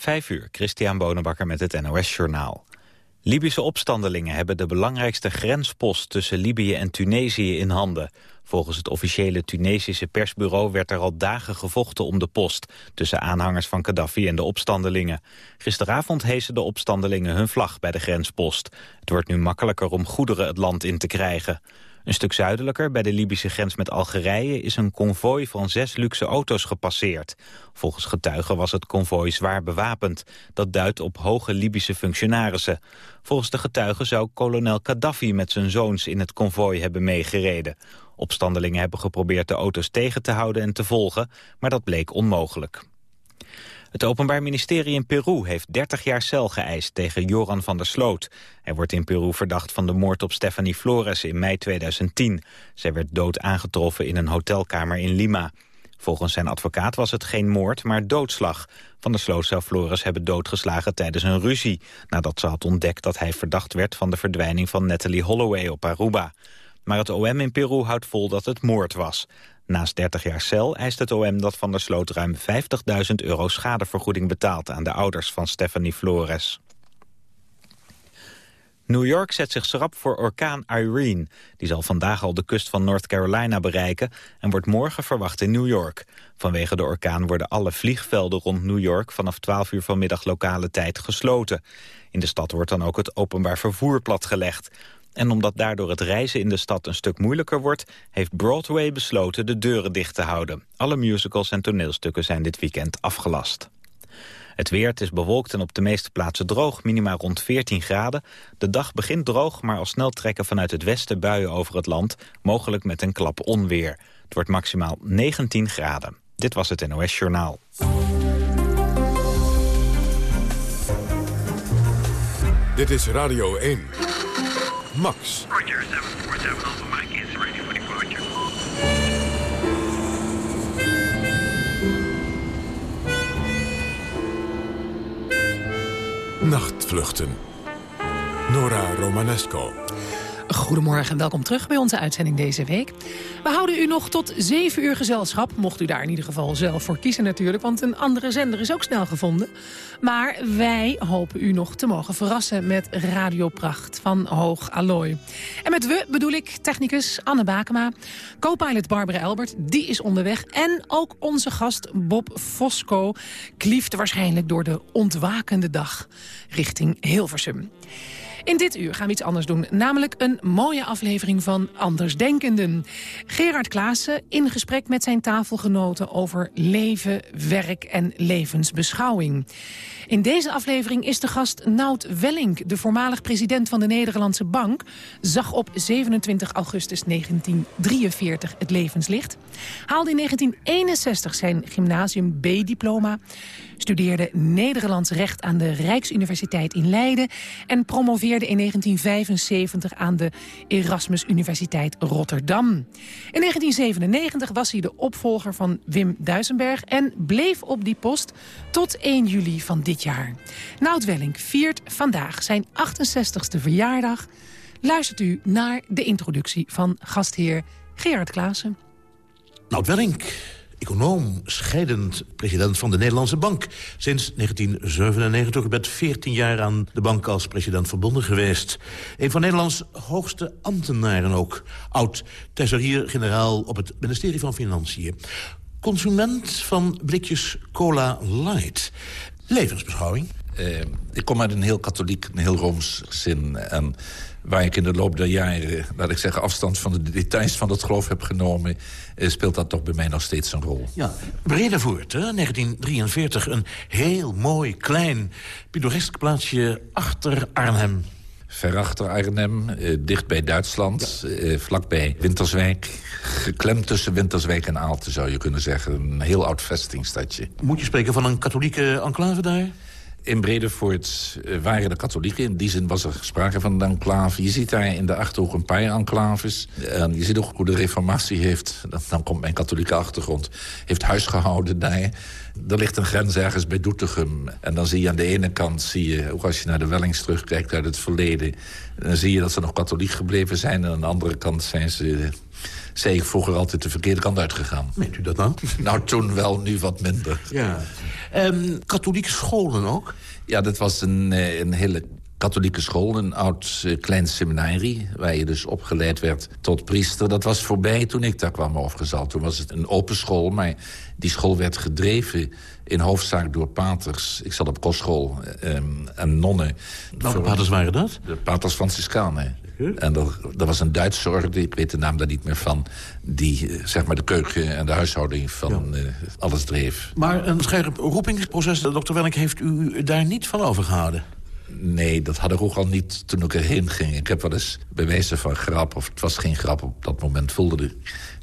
Vijf uur, Christian Bonenbakker met het NOS Journaal. Libische opstandelingen hebben de belangrijkste grenspost tussen Libië en Tunesië in handen. Volgens het officiële Tunesische persbureau werd er al dagen gevochten om de post... tussen aanhangers van Gaddafi en de opstandelingen. Gisteravond hezen de opstandelingen hun vlag bij de grenspost. Het wordt nu makkelijker om goederen het land in te krijgen. Een stuk zuidelijker, bij de Libische grens met Algerije... is een konvooi van zes luxe auto's gepasseerd. Volgens getuigen was het konvooi zwaar bewapend. Dat duidt op hoge Libische functionarissen. Volgens de getuigen zou kolonel Gaddafi met zijn zoons... in het konvooi hebben meegereden. Opstandelingen hebben geprobeerd de auto's tegen te houden en te volgen... maar dat bleek onmogelijk. Het Openbaar Ministerie in Peru heeft 30 jaar cel geëist tegen Joran van der Sloot. Hij wordt in Peru verdacht van de moord op Stephanie Flores in mei 2010. Zij werd dood aangetroffen in een hotelkamer in Lima. Volgens zijn advocaat was het geen moord, maar doodslag. Van der Sloot zou Flores hebben doodgeslagen tijdens een ruzie... nadat ze had ontdekt dat hij verdacht werd van de verdwijning van Natalie Holloway op Aruba. Maar het OM in Peru houdt vol dat het moord was. Naast 30 jaar cel eist het OM dat Van der Sloot ruim 50.000 euro schadevergoeding betaalt aan de ouders van Stephanie Flores. New York zet zich schrap voor orkaan Irene. Die zal vandaag al de kust van North Carolina bereiken... en wordt morgen verwacht in New York. Vanwege de orkaan worden alle vliegvelden rond New York... vanaf 12 uur vanmiddag lokale tijd gesloten. In de stad wordt dan ook het openbaar vervoer platgelegd. En omdat daardoor het reizen in de stad een stuk moeilijker wordt... heeft Broadway besloten de deuren dicht te houden. Alle musicals en toneelstukken zijn dit weekend afgelast. Het weer, het is bewolkt en op de meeste plaatsen droog, minima rond 14 graden. De dag begint droog, maar al snel trekken vanuit het westen buien over het land, mogelijk met een klap onweer. Het wordt maximaal 19 graden. Dit was het NOS Journaal. Dit is Radio 1. Max. Roger, 747 Alpha Mike is ready for departure. Nachtvluchten. Nora Romanesco. Goedemorgen en welkom terug bij onze uitzending deze week. We houden u nog tot 7 uur gezelschap. Mocht u daar in ieder geval zelf voor kiezen natuurlijk. Want een andere zender is ook snel gevonden. Maar wij hopen u nog te mogen verrassen met Radiopracht van Hoog Allooi. En met we bedoel ik technicus Anne Bakema. Co-pilot Barbara Elbert, die is onderweg. En ook onze gast Bob Fosco klieft waarschijnlijk door de ontwakende dag richting Hilversum. In dit uur gaan we iets anders doen, namelijk een mooie aflevering van Andersdenkenden. Gerard Klaassen in gesprek met zijn tafelgenoten over leven, werk en levensbeschouwing. In deze aflevering is de gast Nout Welling, de voormalig president van de Nederlandse Bank, zag op 27 augustus 1943 het levenslicht, haalde in 1961 zijn gymnasium B-diploma, studeerde Nederlands recht aan de Rijksuniversiteit in Leiden en promoveerde in 1975 aan de Erasmus Universiteit Rotterdam. In 1997 was hij de opvolger van Wim Duisenberg en bleef op die post tot 1 juli van dit jaar. Nout Welling viert vandaag zijn 68ste verjaardag. Luistert u naar de introductie van gastheer Gerard Klaassen. Nout Welling, econoom, scheidend president van de Nederlandse Bank. Sinds 1997 u bent 14 jaar aan de bank als president verbonden geweest. Een van Nederlands hoogste ambtenaren ook. Oud-tesourier-generaal op het ministerie van Financiën. Consument van blikjes Cola Light. Levensbeschouwing. Uh, ik kom uit een heel katholiek, een heel rooms gezin. En waar ik in de loop der jaren, laat ik zeggen... afstand van de details van het geloof heb genomen... Eh, speelt dat toch bij mij nog steeds een rol. Ja, Bredevoort, hè? 1943. Een heel mooi, klein, pittoresk plaatsje achter Arnhem. Ver achter Arnhem, eh, dicht bij Duitsland, eh, vlakbij Winterswijk. Geklemd tussen Winterswijk en Aalten, zou je kunnen zeggen. Een heel oud vestingstadje. Moet je spreken van een katholieke enclave daar? In Bredevoort eh, waren de katholieken. In die zin was er sprake van een enclave. Je ziet daar in de Achterhoek een paar enclaves. En je ziet ook hoe de reformatie heeft... dan komt mijn katholieke achtergrond... heeft huisgehouden daar. er ligt een grens ergens bij Doetinchem. En dan zie je aan de ene kant, zie je, ook als je naar de Wellings terugkijkt uit het verleden... dan zie je dat ze nog katholiek gebleven zijn. En aan de andere kant zijn ze, ik vroeger altijd, de verkeerde kant uitgegaan. Meent u dat nou? Nou, toen wel, nu wat minder. Ja. Um, katholieke scholen ook? Ja, dat was een, eh, een hele katholieke school, een oud uh, klein seminarie... waar je dus opgeleid werd tot priester. Dat was voorbij toen ik daar kwam overgezal. Toen was het een open school, maar die school werd gedreven... in hoofdzaak door paters. Ik zat op kostschool um, en nonnen. Welke paters waren dat? De paters Franciscanen. En er, was een Duitse ik weet de naam daar niet meer van... die eh, zeg maar de keuken en de huishouding van ja. uh, alles dreef. Maar een scherp roepingsproces, dokter Welling, heeft u daar niet van overgehouden? Nee, dat had ik ook al niet toen ik erheen ging. Ik heb wel eens bewezen van grap, of het was geen grap op dat moment, voelde ik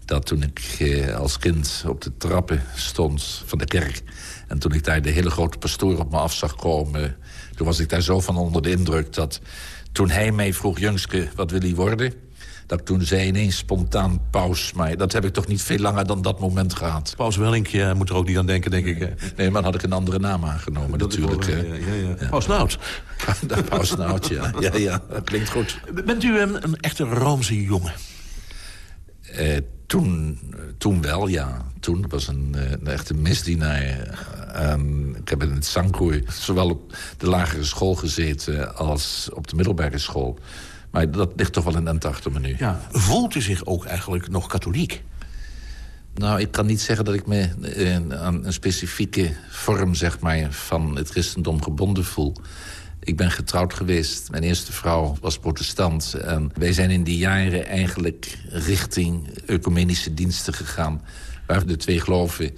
dat toen ik eh, als kind op de trappen stond van de kerk... en toen ik daar de hele grote pastoor op me af zag komen... toen was ik daar zo van onder de indruk dat toen hij mij vroeg... Jungske, wat wil hij worden? Dat toen zei ineens spontaan paus. Maar dat heb ik toch niet veel langer dan dat moment gehad. Paus Wellink, ja, moet er ook niet aan denken, denk ik. Nee, maar dan had ik een andere naam aangenomen dat natuurlijk. Wel, ja, ja, ja. Paus Nout. Paus Nout, ja. ja. Ja, dat klinkt goed. Bent u een, een echte Roomse jongen? Uh, toen, toen wel, ja. Toen was een, een echte misdienaar. Um, ik heb in het zangkoor zowel op de lagere school gezeten... als op de middelbare school. Maar dat ligt toch wel in een achter me nu. Ja. Voelt u zich ook eigenlijk nog katholiek? Nou, ik kan niet zeggen dat ik me aan een specifieke vorm zeg maar, van het christendom gebonden voel. Ik ben getrouwd geweest. Mijn eerste vrouw was protestant. En wij zijn in die jaren eigenlijk richting ecumenische diensten gegaan... waar de twee geloven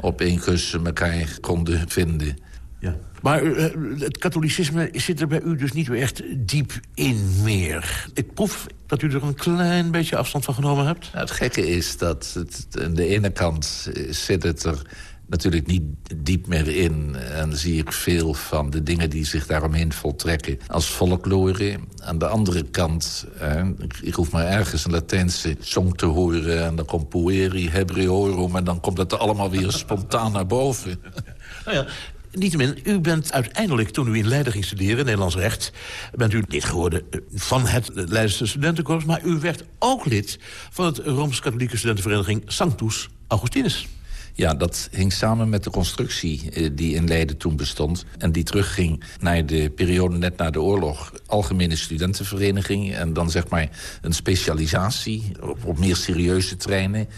op één kussen elkaar konden vinden. Ja. Maar uh, het katholicisme zit er bij u dus niet meer echt diep in meer. Ik proef dat u er een klein beetje afstand van genomen hebt. Nou, het gekke is dat het, aan de ene kant zit het er natuurlijk niet diep meer in. En zie ik veel van de dingen die zich daaromheen voltrekken als folklore. Aan de andere kant, eh, ik, hoef maar ergens een Latijnse song te horen... en dan komt Pueri, Hebreorum... en dan komt het allemaal weer spontaan naar boven. Nou ja, Niettemin, u bent uiteindelijk, toen u in Leiden ging studeren, Nederlands recht... bent u lid geworden van het Leidense studentenkorps... maar u werd ook lid van het Rooms-Katholieke studentenvereniging Sanctus Augustinus. Ja, dat hing samen met de constructie eh, die in Leiden toen bestond... en die terugging naar de periode net na de oorlog. Algemene studentenvereniging en dan zeg maar een specialisatie... op, op meer serieuze treinen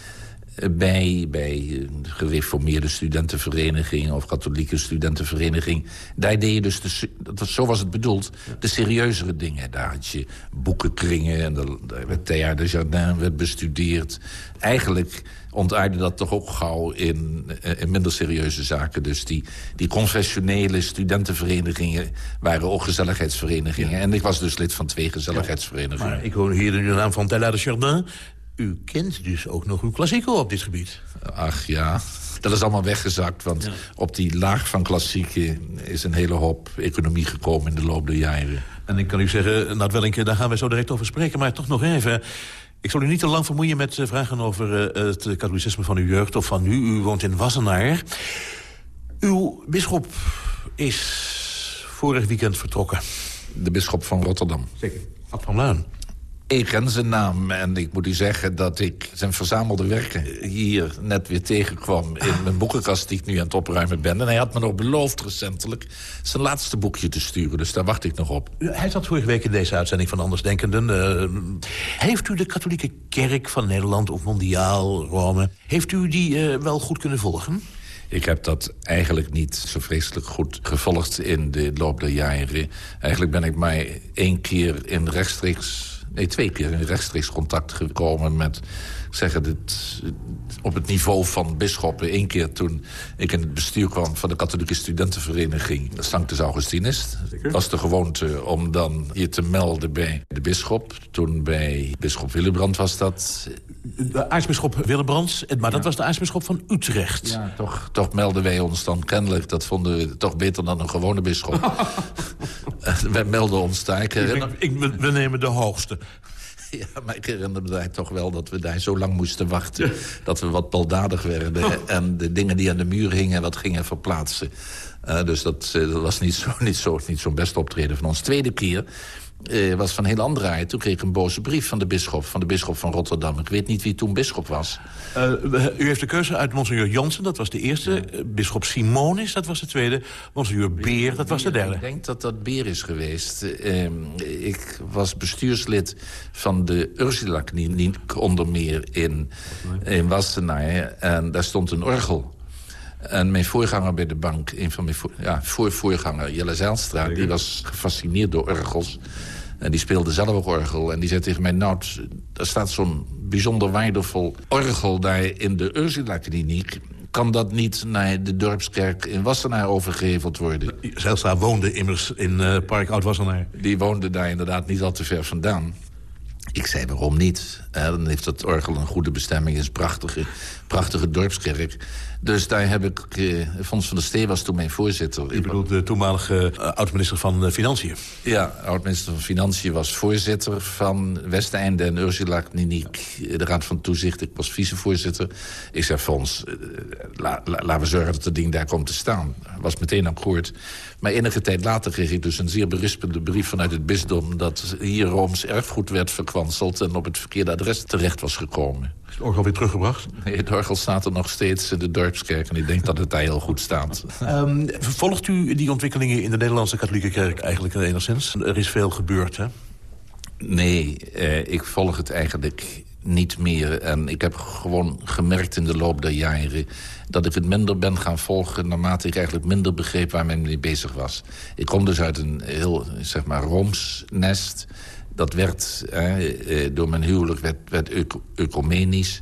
bij, bij gereformeerde studentenvereniging... of katholieke studentenvereniging. Daar deed je dus, de, dat, zo was het bedoeld, de serieuzere dingen. Daar had je boekenkringen en de, werd Théâtre de Jardin werd bestudeerd. Eigenlijk ontaarde dat toch ook gauw in, eh, in minder serieuze zaken. Dus die, die confessionele studentenverenigingen waren ook gezelligheidsverenigingen. En ik was dus lid van twee gezelligheidsverenigingen. maar ik hoor hier de naam van Théâtre de Jardin u kent dus ook nog uw klassieker op dit gebied. Ach ja, dat is allemaal weggezakt. Want op die laag van klassieke is een hele hoop economie gekomen in de loop der jaren. En ik kan u zeggen, Nat Wellink, daar gaan we zo direct over spreken. Maar toch nog even... Ik zal u niet te lang vermoeien met eh, vragen over uh, het katholicisme van uw jeugd of van nu. U woont in Wassenaar. Uw bisschop is vorig weekend vertrokken. De bisschop van Rotterdam. Zeker. Ad van Luin. Ik ken zijn naam en ik moet u zeggen dat ik zijn verzamelde werken hier net weer tegenkwam in mijn boekenkast die ik nu aan het opruimen ben. En hij had me nog beloofd recentelijk zijn laatste boekje te sturen, dus daar wacht ik nog op. Hij zat vorige week in deze uitzending van Andersdenkenden. Uh, heeft u de katholieke kerk van Nederland of mondiaal, Rome, heeft u die uh, wel goed kunnen volgen? Ik heb dat eigenlijk niet zo vreselijk goed gevolgd in de loop der jaren. Eigenlijk ben ik maar één keer in rechtstreeks nee, twee keer in rechtstreeks contact gekomen met zeggen, dit, op het niveau van bisschoppen. Eén keer toen ik in het bestuur kwam van de katholieke studentenvereniging Sanctus Augustinus. Het was de gewoonte om dan je te melden bij de bisschop. Toen bij bisschop Willebrand was dat. De aartsbisschop Willebrands, maar dat was de aartsbisschop van Utrecht. Ja, toch, toch melden wij ons dan kennelijk. Dat vonden we toch beter dan een gewone bisschop. wij melden ons daar. Ik, ik, we nemen de hoogste. Ja, maar ik herinner me toch wel dat we daar zo lang moesten wachten... dat we wat baldadig werden Oh. en de dingen die aan de muur hingen... wat gingen verplaatsen. Eh, dus dat, eh, dat was niet zo'n niet zo, niet zo'n best optreden van ons. Tweede keer eh, was van heel andere aard. Toen kreeg ik een boze brief van de bisschop, van de bisschop van Rotterdam. Ik weet niet wie toen bisschop was. Eh, u heeft de keuze uit Monseigneur Jansen, dat was de eerste. Eh, Bisschop Simonis, dat was de tweede. Monseigneur Beer, dat was de Ik derde. denk dat dat Beer is geweest. Eh, ik was bestuurslid van de Ursula-kliniek onder meer in, in Wassenaar. En daar stond een orgel. En mijn voorganger bij de bank, een van mijn voor, ja, voor voorganger, Jelle Zijlstra... die was gefascineerd door orgels. En die speelde zelf ook orgel. En die zei tegen mij, nou, er staat zo'n bijzonder waardevol orgel... daar in de Ursula-kliniek. Kan dat niet naar de dorpskerk in Wassenaar overgeheveld worden? Zijlstra woonde immers in eh, Park Oud-Wassenaar. Die woonde daar inderdaad niet al te ver vandaan. Ik zei, waarom niet? Eh, dan heeft dat orgel een goede bestemming. Het is een prachtige, prachtige dorpskerk. Dus daar heb ik... Eh, Fons van der Stee was toen mijn voorzitter. U bedoelt de toenmalige eh, oud-minister van eh, Financiën. Ja, oud-minister van Financiën was voorzitter van Westeinde en Ursula Kliniek. De Raad van Toezicht, ik was vicevoorzitter. Ik zei, Fons, eh, la- la- laten we zorgen dat het ding daar komt te staan. Was meteen akkoord. Maar enige tijd later kreeg ik dus een zeer berispende brief vanuit het bisdom... dat hier Rooms erfgoed werd verkwanseld en op het verkeerde adres terecht was gekomen. Het orgel weer teruggebracht? Nee, het orgel staat er nog steeds in de dorpskerk... en ik denk dat het daar heel goed staat. Ehm, volgt u die ontwikkelingen in de Nederlandse katholieke kerk eigenlijk enigszins? Er is veel gebeurd, hè? Nee, eh, ik volg het eigenlijk niet meer. En ik heb gewoon gemerkt in de loop der jaren... dat ik het minder ben gaan volgen... naarmate ik eigenlijk minder begreep waar men mee bezig was. Ik kom dus uit een heel, zeg maar, Rooms nest. Dat werd, eh, eh, door mijn huwelijk, werd, werd ecu- ecumenisch...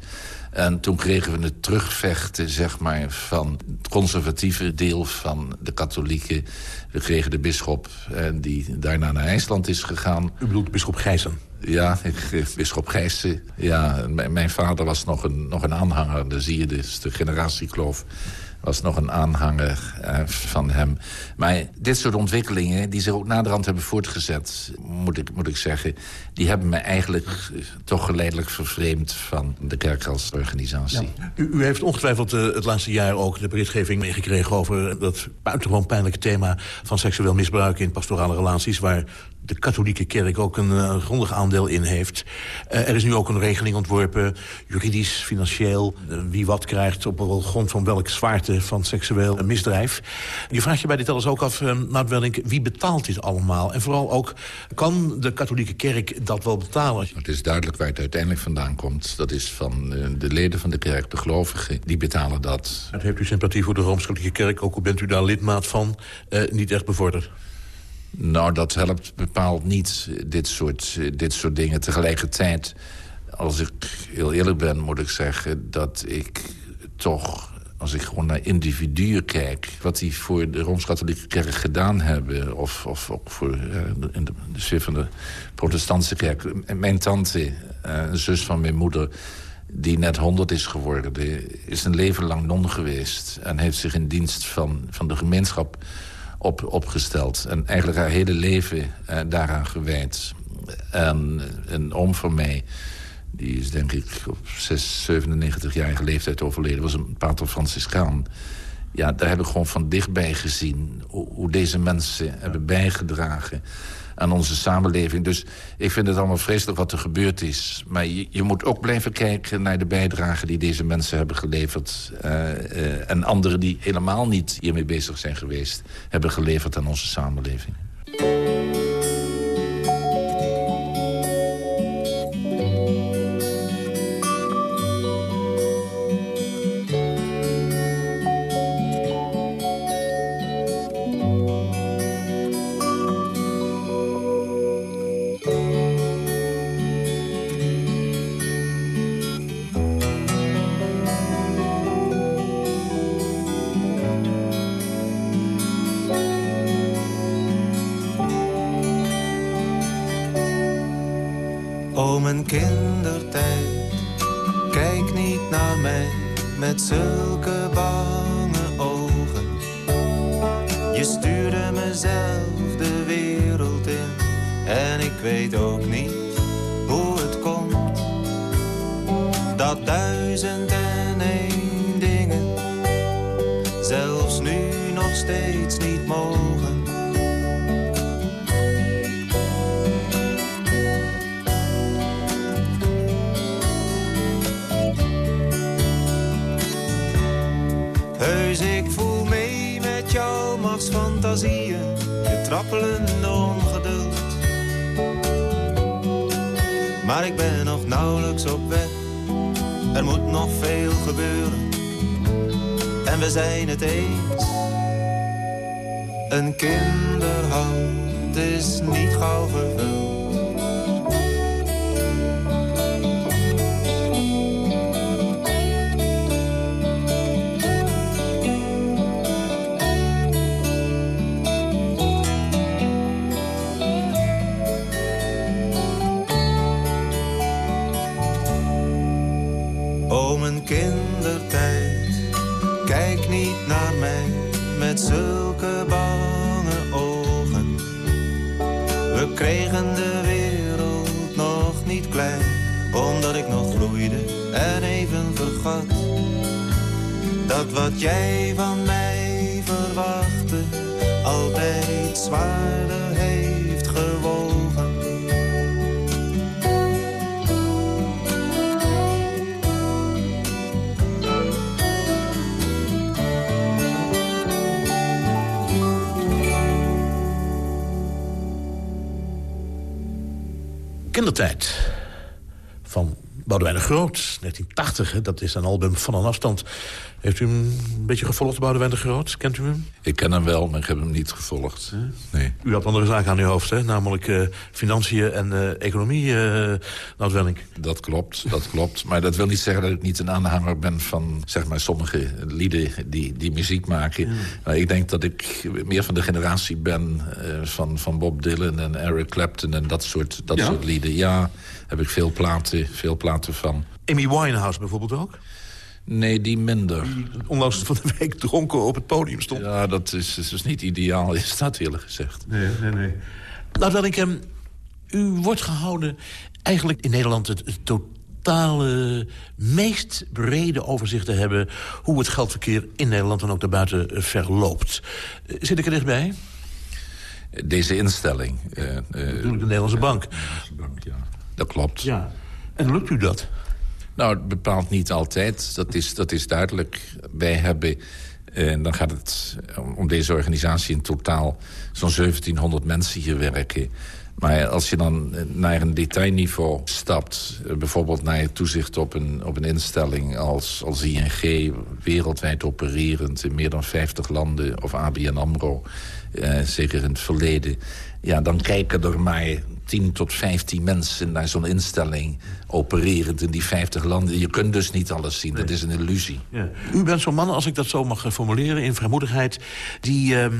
En toen kregen we het terugvechten zeg maar, van het conservatieve deel van de katholieken. We kregen de bisschop en die daarna naar IJsland is gegaan. U bedoelt bisschop Gijzen. Ja, bisschop Gijssen. Ja, mijn- vader was nog een, nog een aanhanger. Daar zie je dus de generatiekloof. Was nog een aanhanger eh, van hem. Maar dit soort ontwikkelingen, die zich ook naderhand hebben voortgezet... moet ik, moet ik zeggen, die hebben me eigenlijk eh, toch geleidelijk vervreemd... van de kerk als organisatie. U, u heeft ongetwijfeld eh, het laatste jaar ook de berichtgeving meegekregen... over dat buitengewoon pijnlijke thema van seksueel misbruik in pastorale relaties... waar de katholieke kerk ook een eh, grondig aandeel in heeft. Eh, er is nu ook een regeling ontworpen, juridisch, financieel... eh, wie wat krijgt op grond van welke zwaarte van seksueel misdrijf. Je vraagt je bij dit alles ook af, Nout Wellink, wie betaalt dit allemaal? En vooral ook, kan de katholieke kerk dat wel betalen? Het is duidelijk waar het uiteindelijk vandaan komt. Dat is van de leden van de kerk, de gelovigen, die betalen dat. En heeft u sympathie voor de Rooms-Katholieke Kerk, ook al bent u daar lidmaat van, niet echt bevorderd? Nou, dat helpt bepaald niet, dit soort, dit soort dingen. Tegelijkertijd, als ik heel eerlijk ben, moet ik zeggen... dat ik toch, als ik gewoon naar individuen kijk... wat die voor de Rooms-Katholieke Kerk gedaan hebben... of, of ook voor eh, in de, sfeer van de protestantse kerk. Mijn tante, eh, een zus van mijn moeder die net 100 is geworden... is een leven lang non geweest... en heeft zich in dienst van, van de gemeenschap op, opgesteld. En eigenlijk haar hele leven eh, daaraan gewijd. En een oom van mij, die is denk ik op 6, 97-jarige leeftijd overleden... was een pater Franciscaan. Ja, daar heb ik gewoon van dichtbij gezien... hoe, hoe deze mensen hebben bijgedragen aan onze samenleving. Dus ik vind het allemaal vreselijk wat er gebeurd is. Maar je, je moet ook blijven kijken naar de bijdrage die deze mensen hebben geleverd. Uh, uh, en anderen die helemaal niet hiermee bezig zijn geweest... hebben geleverd aan onze samenleving. Jouw machtsfantasieën. Je trappelende ongeduld. Maar ik ben nog nauwelijks op weg. Er moet nog veel gebeuren. En we zijn het eens. Een kinderhand is niet gauw vervuld. Wat jij van mij verwachtte, altijd zwaarder heeft gewogen. Kindertijd van Boudewijn de Groot, 1980. Hè? Dat is een album van een afstand. Heeft u hem een beetje gevolgd, Boudewijn de Groot? Kent u hem? Ik ken hem wel, maar ik heb hem niet gevolgd. Nee. U had andere zaken aan uw hoofd, hè? namelijk eh, financiën en eh, economie, uh, Dat klopt, dat klopt. Maar dat wil niet zeggen dat ik niet een aanhanger ben van zeg maar, sommige lieden die, die muziek maken. Maar ik denk dat ik meer van de generatie ben van, van Bob Dylan en Eric Clapton en dat soort, dat Ja? soort lieden. Ja, heb ik veel platen, veel platen van. Amy Winehouse bijvoorbeeld ook. Nee, die minder. Onlangs van de week dronken op het podium stond. Ja, dat is, is dus niet ideaal, is dat eerlijk gezegd. Nee, nee, nee. Nou, dat ik hem... U wordt gehouden eigenlijk in Nederland het, het totale, meest brede overzicht te hebben... hoe het geldverkeer in Nederland en ook daarbuiten eh, verloopt. Eh, Zit ik er dichtbij? Deze instelling. eh, eh, Natuurlijk de Nederlandse bank. bank, ja. Dat klopt. Ja. En lukt u dat? Nou, het bepaalt niet altijd. Dat is, dat is duidelijk. Wij hebben, en dan gaat het om deze organisatie in totaal... zo'n 1700 mensen hier werken. Maar als je dan naar een detailniveau stapt... eh, bijvoorbeeld naar toezicht op een, op een instelling als, als ING... wereldwijd opererend in meer dan 50 landen, of ABN AMRO... Eh, zeker in het verleden... ja, dan kijken er maar 10 tot 15 mensen naar zo'n instelling... opererend in die 50 landen. Je kunt dus niet alles zien, dat is een illusie. Ja. U bent zo'n man, als ik dat zo mag formuleren, in vrijmoedigheid... die ehm,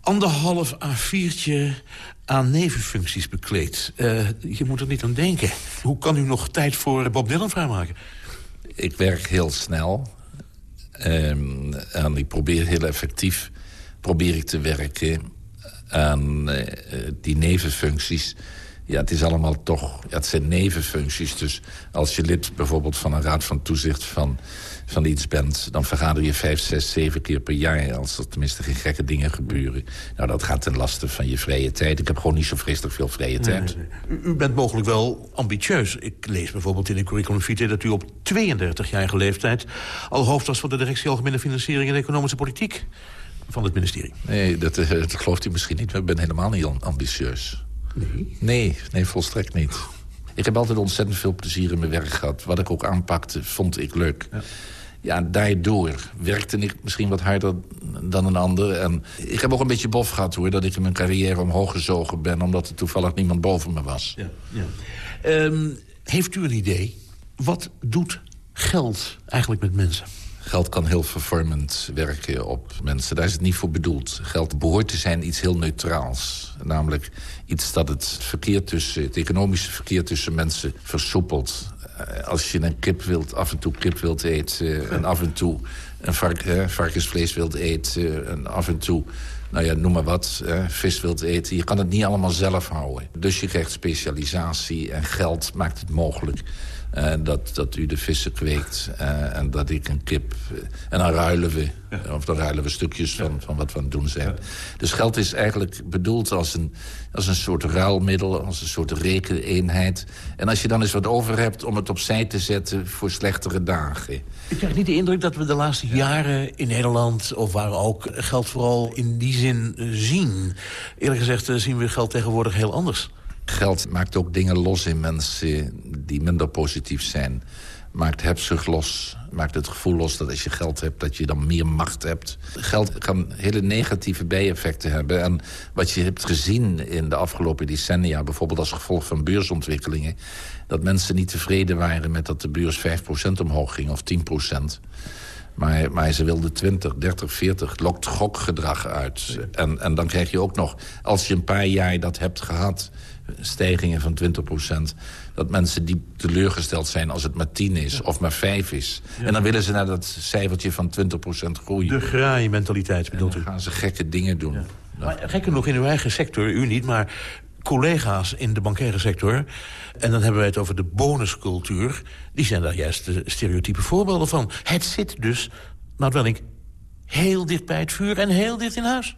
anderhalf A4'tje aan nevenfuncties bekleedt. Eh, je moet er niet aan denken. Hoe kan u nog tijd voor Bob Dylan vrijmaken? Ik werk heel snel. Ehm, en ik probeer heel effectief probeer ik te werken aan eh, eh, die nevenfuncties. Ja, het is allemaal toch... Ja, het zijn nevenfuncties. Dus als je lid bijvoorbeeld van een raad van toezicht van, van iets bent... dan vergader je vijf, zes, zeven keer per jaar... als er tenminste geen gekke dingen gebeuren. Nou, dat gaat ten laste van je vrije tijd. Ik heb gewoon niet zo vreselijk veel vrije tijd. U, u bent mogelijk wel ambitieus. Ik lees bijvoorbeeld in de curriculum vitae dat u op 32-jarige leeftijd... al hoofd was van de directie Algemene Financiering en Economische Politiek van het ministerie. Nee, dat, eh, dat gelooft u misschien niet. maar Ik ben helemaal niet am- ambitieus. Nee? Nee, nee, volstrekt niet. Ik heb altijd ontzettend veel plezier in mijn werk gehad. Wat ik ook aanpakte, vond ik leuk. Ja, daardoor werkte ik misschien wat harder dan een ander. En ik heb ook een beetje bof gehad, hoor... dat ik in mijn carrière omhoog gezogen ben... omdat er toevallig niemand boven me was. Ja, ja. Ehm, heeft u een idee? Wat doet geld eigenlijk met mensen? Geld kan heel vervormend werken op mensen. Daar is het niet voor bedoeld. Geld behoort te zijn iets heel neutraals. Namelijk iets dat het, verkeer tussen, het economische verkeer tussen mensen versoepelt. Eh, Als je een kip wilt, af en toe kip wilt eten... en af en toe een vark, varkensvlees wilt eten... en af en toe nou ja, noem maar wat, vis wilt eten. Je kan het niet allemaal zelf houden. Dus je krijgt specialisatie en geld maakt het mogelijk uh, dat, dat u de vissen kweekt uh, en dat ik een kip... Uh, en dan ruilen we, of dan ruilen we stukjes van, van wat we aan het doen zijn. Dus geld is eigenlijk bedoeld als een, als een soort ruilmiddel... als een soort rekeneenheid. En als je dan eens wat over hebt om het opzij te zetten voor slechtere dagen... Ik krijg niet de indruk dat we de laatste jaren in Nederland... of waar ook geld vooral in die zin zien. Eerlijk gezegd zien we geld tegenwoordig heel anders. Geld maakt ook dingen los in mensen die minder positief zijn. Maakt hebzucht los. Maakt het gevoel los dat als je geld hebt, dat je dan meer macht hebt. Geld kan hele negatieve bijeffecten hebben. En wat je hebt gezien in de afgelopen decennia... bijvoorbeeld als gevolg van beursontwikkelingen... dat mensen niet tevreden waren met dat de beurs 5% omhoog ging of 10%. Maar, maar ze wilden 20, 30, 40, lokt gokgedrag uit. En, en dan krijg je ook nog, als je een paar jaar dat hebt gehad stijgingen van 20% dat mensen die teleurgesteld zijn als het maar 10 is of maar 5 is. En dan willen ze naar dat cijfertje van 20% groeien. De graai-mentaliteit bedoelt u? dan gaan ze gekke dingen doen. Ja. Maar gekker nog in uw eigen sector, u niet, maar collega's in de bankaire sector... en dan hebben wij het over de bonuscultuur... die zijn daar juist de stereotype voorbeelden van. Het zit dus, nou wel ik, heel dicht bij het vuur en heel dicht in huis.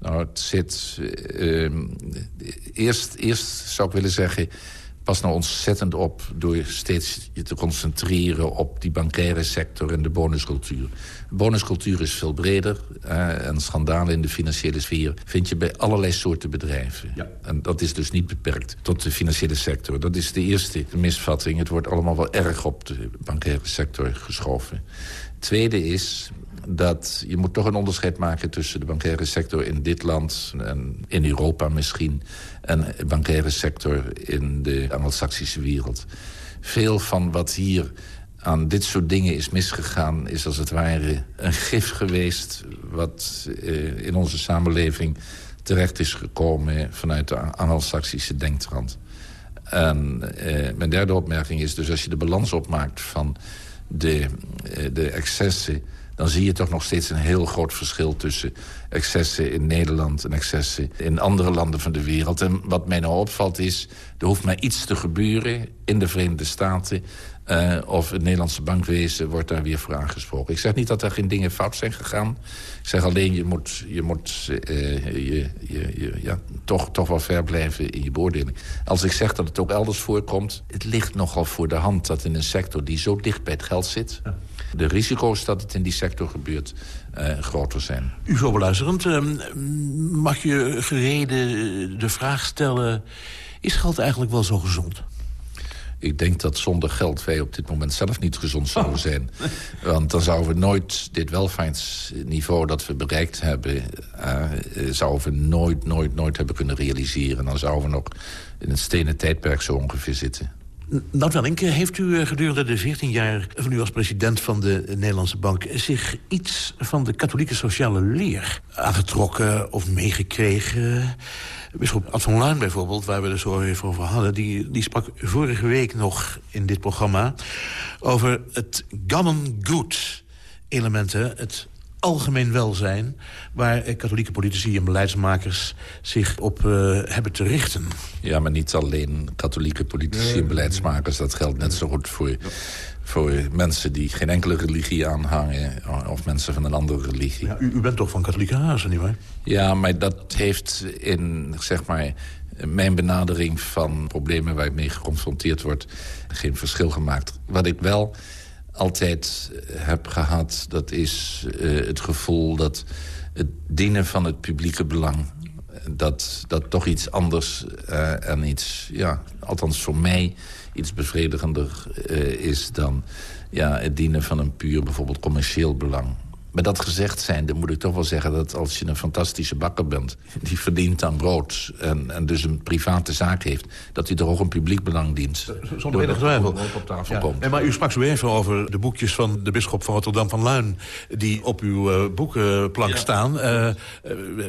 Nou, het zit... Uh, eerst, eerst zou ik willen zeggen... pas nou ontzettend op door steeds je te concentreren... op die bankaire sector en de bonuscultuur. Bonuscultuur is veel breder. Uh, en schandalen in de financiële sfeer vind je bij allerlei soorten bedrijven. Ja. En dat is dus niet beperkt tot de financiële sector. Dat is de eerste misvatting. Het wordt allemaal wel erg op de bankaire sector geschoven. Tweede is dat je moet toch een onderscheid maken tussen de bankaire sector in dit land... en in Europa misschien, en de bankaire sector in de Anglo-Saxische wereld. Veel van wat hier aan dit soort dingen is misgegaan... is als het ware een gif geweest... wat eh, in onze samenleving terecht is gekomen... vanuit de Anglo-Saxische denktrand. En eh, mijn derde opmerking is dus als je de balans opmaakt... van de, eh, de excessen dan zie je toch nog steeds een heel groot verschil... tussen excessen in Nederland en excessen in andere landen van de wereld. En wat mij nou opvalt is, er hoeft maar iets te gebeuren in de Verenigde Staten... Uh, of het Nederlandse bankwezen wordt daar weer voor aangesproken. Ik zeg niet dat er geen dingen fout zijn gegaan. Ik zeg alleen, je moet, je moet je, je, je, ja, toch, toch wel ver blijven in je beoordeling. Als ik zeg dat het ook elders voorkomt... het ligt nogal voor de hand dat in een sector die zo dicht bij het geld zit... de risico's dat het in die sector gebeurt uh, groter zijn. U zo beluisterend, ehm, mag je gereden de vraag stellen... is geld eigenlijk wel zo gezond? Ik denk dat zonder geld wij op dit moment zelf niet gezond zouden oh. zijn. Want dan zouden we nooit dit welvaartsniveau dat we bereikt hebben... Uh, zouden we nooit, nooit, nooit hebben kunnen realiseren. Dan zouden we nog in het stenen tijdperk zo ongeveer zitten. Welling, heeft u eh, gedurende de 14 jaar van u als president van de Nederlandse Bank... zich iets van de katholieke sociale leer aangetrokken of meegekregen? Bisschop Ad van bijvoorbeeld, waar we er zo even over hadden... Die, die sprak vorige week nog in dit programma over het common good elementen, het algemeen welzijn... waar katholieke politici en beleidsmakers zich op uh, hebben te richten. Ja, maar niet alleen katholieke politici en beleidsmakers. Dat geldt net zo goed voor, voor mensen die geen enkele religie aanhangen... of mensen van een andere religie. Ja, u, u, bent toch van katholieke hazen, nietwaar? Ja, maar dat heeft in, zeg maar mijn benadering van problemen waar ik mee geconfronteerd word... geen verschil gemaakt. Wat ik wel altijd heb gehad... dat is uh, het gevoel dat het dienen van het publieke belang... dat, dat toch iets anders uh, en iets, ja, althans voor mij... iets bevredigender is dan ja, het dienen van een puur bijvoorbeeld commercieel belang. Met dat gezegd zijnde moet ik toch wel zeggen dat als je een fantastische bakker bent... die verdient aan brood en, en dus een private zaak heeft... dat hij toch ook een publiek belang dient. Zonder enige twijfel. op tafel Ja. komt. Nee, maar u sprak zo even over de boekjes van de bisschop van Rotterdam van Luin... die op uw eh, boekenplank staan. Eh, eh,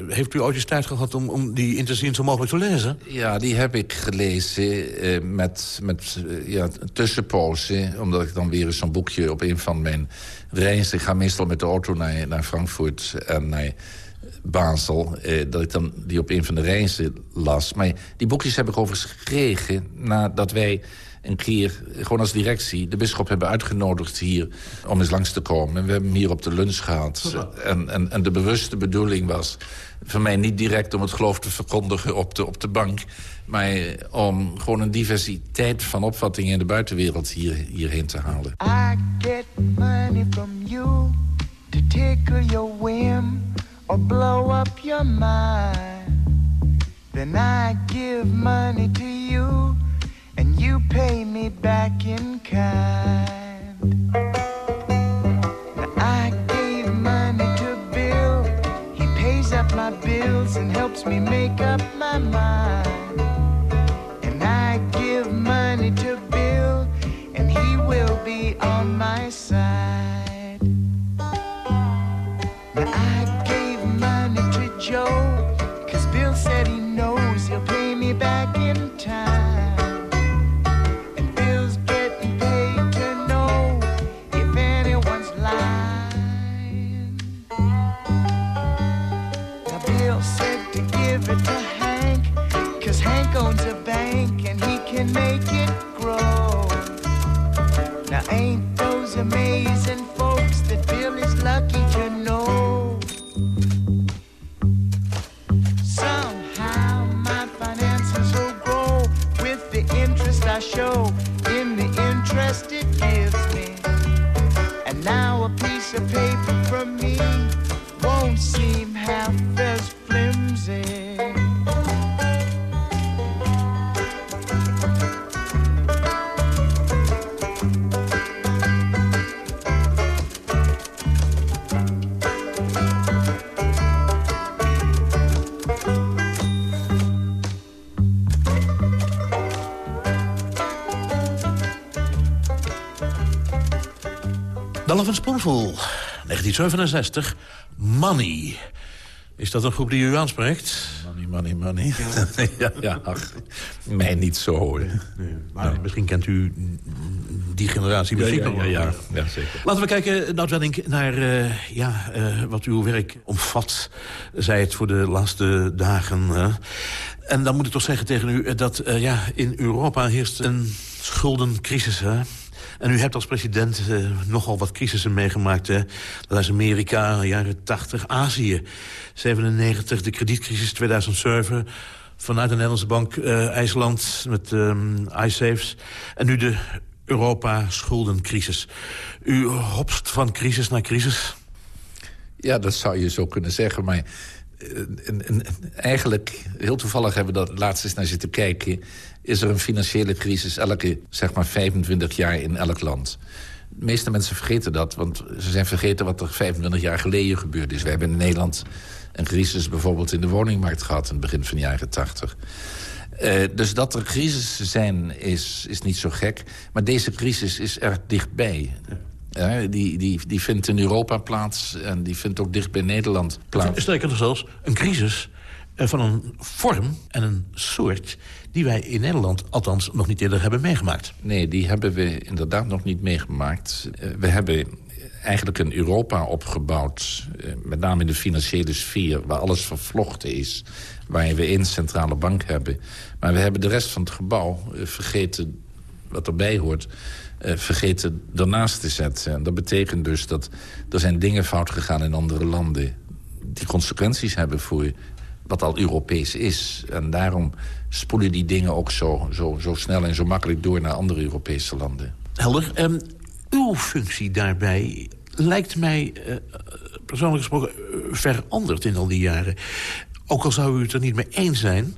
heeft u ooit eens tijd gehad om, om die in te zien zo mogelijk te lezen? Ja, die heb ik gelezen eh, met, met ja, tussenpozen. Omdat ik dan weer eens zo'n boekje op een van mijn reizen... ik ga meestal met de auto naar, naar Frankfurt en naar Basel... Eh, dat ik dan die op een van de reizen las. Maar die boekjes heb ik overigens gekregen nadat wij een keer, gewoon als directie... de bisschop hebben uitgenodigd hier om eens langs te komen. En we hebben hem hier op de lunch gehad. En, en, en de bewuste bedoeling was voor mij niet direct om het geloof te verkondigen op de, op de bank... maar om gewoon een diversiteit van opvattingen in de buitenwereld hier, hierheen te halen. Get money to tickle your whim or blow up your mind. Then I give money to you and you pay me back in kind. Now I gave money to Bill, he pays up my bills and helps me make up my mind. And I give money to Bill, and he will be on my side. Joe, cause Bill said he knows he'll pay me back in time. Piece of paper from me. Won't seem Spoonvol, 1967, Money. Is dat een groep die u aanspreekt? Money, money, money. Ja, ja, ach, mij niet zo hoor. Maar misschien kent u die generatie muziek ja, nog ja, wel. ja, ja, zeker. Laten we kijken, Nout naar eh, ja, eh, wat uw werk omvat. Zij het voor de laatste dagen. En dan moet ik toch zeggen tegen u dat eh, ja, in Europa heerst een schuldencrisis. Hè? En u hebt als president eh, nogal wat crisissen meegemaakt. Hè? Dat is Amerika, jaren 80, Azië, 97, de kredietcrisis 2007... vanuit de Nederlandse bank eh, IJsland met ehm iSafes. En nu de Europa-schuldencrisis. U hopst van crisis naar crisis. Ja, dat zou je zo kunnen zeggen, maar... eh, en- en- eigenlijk, heel toevallig hebben we dat laatst eens naar zitten kijken... is er een financiële crisis elke, zeg maar, 25 jaar in elk land. De meeste mensen vergeten dat, want ze zijn vergeten... wat er 25 jaar geleden gebeurd is. We hebben in Nederland een crisis bijvoorbeeld in de woningmarkt gehad... in het begin van de jaren 80. Eh, dus dat er crisissen zijn, is, is niet zo gek. Maar deze crisis is erg dichtbij. Ja, die, die, die vindt in Europa plaats en die vindt ook dicht bij Nederland plaats. Sterker nog zelfs, een crisis eh, van een vorm en een soort... die wij in Nederland althans nog niet eerder hebben meegemaakt. Nee, die hebben we inderdaad nog niet meegemaakt. Eh, we hebben eigenlijk een Europa opgebouwd... eh, met name in de financiële sfeer, waar alles vervlochten is... waar we één centrale bank hebben. Maar we hebben de rest van het gebouw eh, vergeten wat erbij hoort... vergeten ernaast te zetten. En dat betekent dus dat er zijn dingen fout gegaan in andere landen... die consequenties hebben voor wat al Europees is. En daarom spoelen die dingen ook zo, zo, zo snel en zo makkelijk door naar andere Europese landen. Helder. Ehm, uw functie daarbij lijkt mij eh, persoonlijk gesproken eh, veranderd in al die jaren. Ook al zou u het er niet mee eens zijn...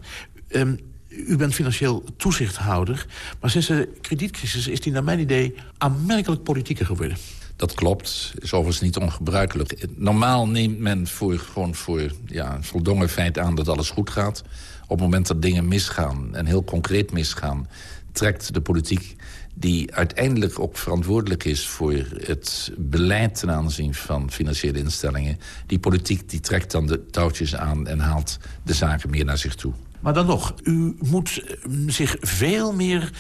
ehm, u bent financieel toezichthouder, maar sinds de kredietcrisis is die naar mijn idee aanmerkelijk politieker geworden. Dat klopt. Is overigens niet ongebruikelijk. Normaal neemt men voor, gewoon voor ja, voldongen feit aan dat alles goed gaat. Op het moment dat dingen misgaan, en heel concreet misgaan... trekt de politiek die uiteindelijk ook verantwoordelijk is... voor het beleid ten aanzien van financiële instellingen... die politiek die trekt dan de touwtjes aan en haalt de zaken meer naar zich toe. Maar dan nog, u moet eh, zich veel meer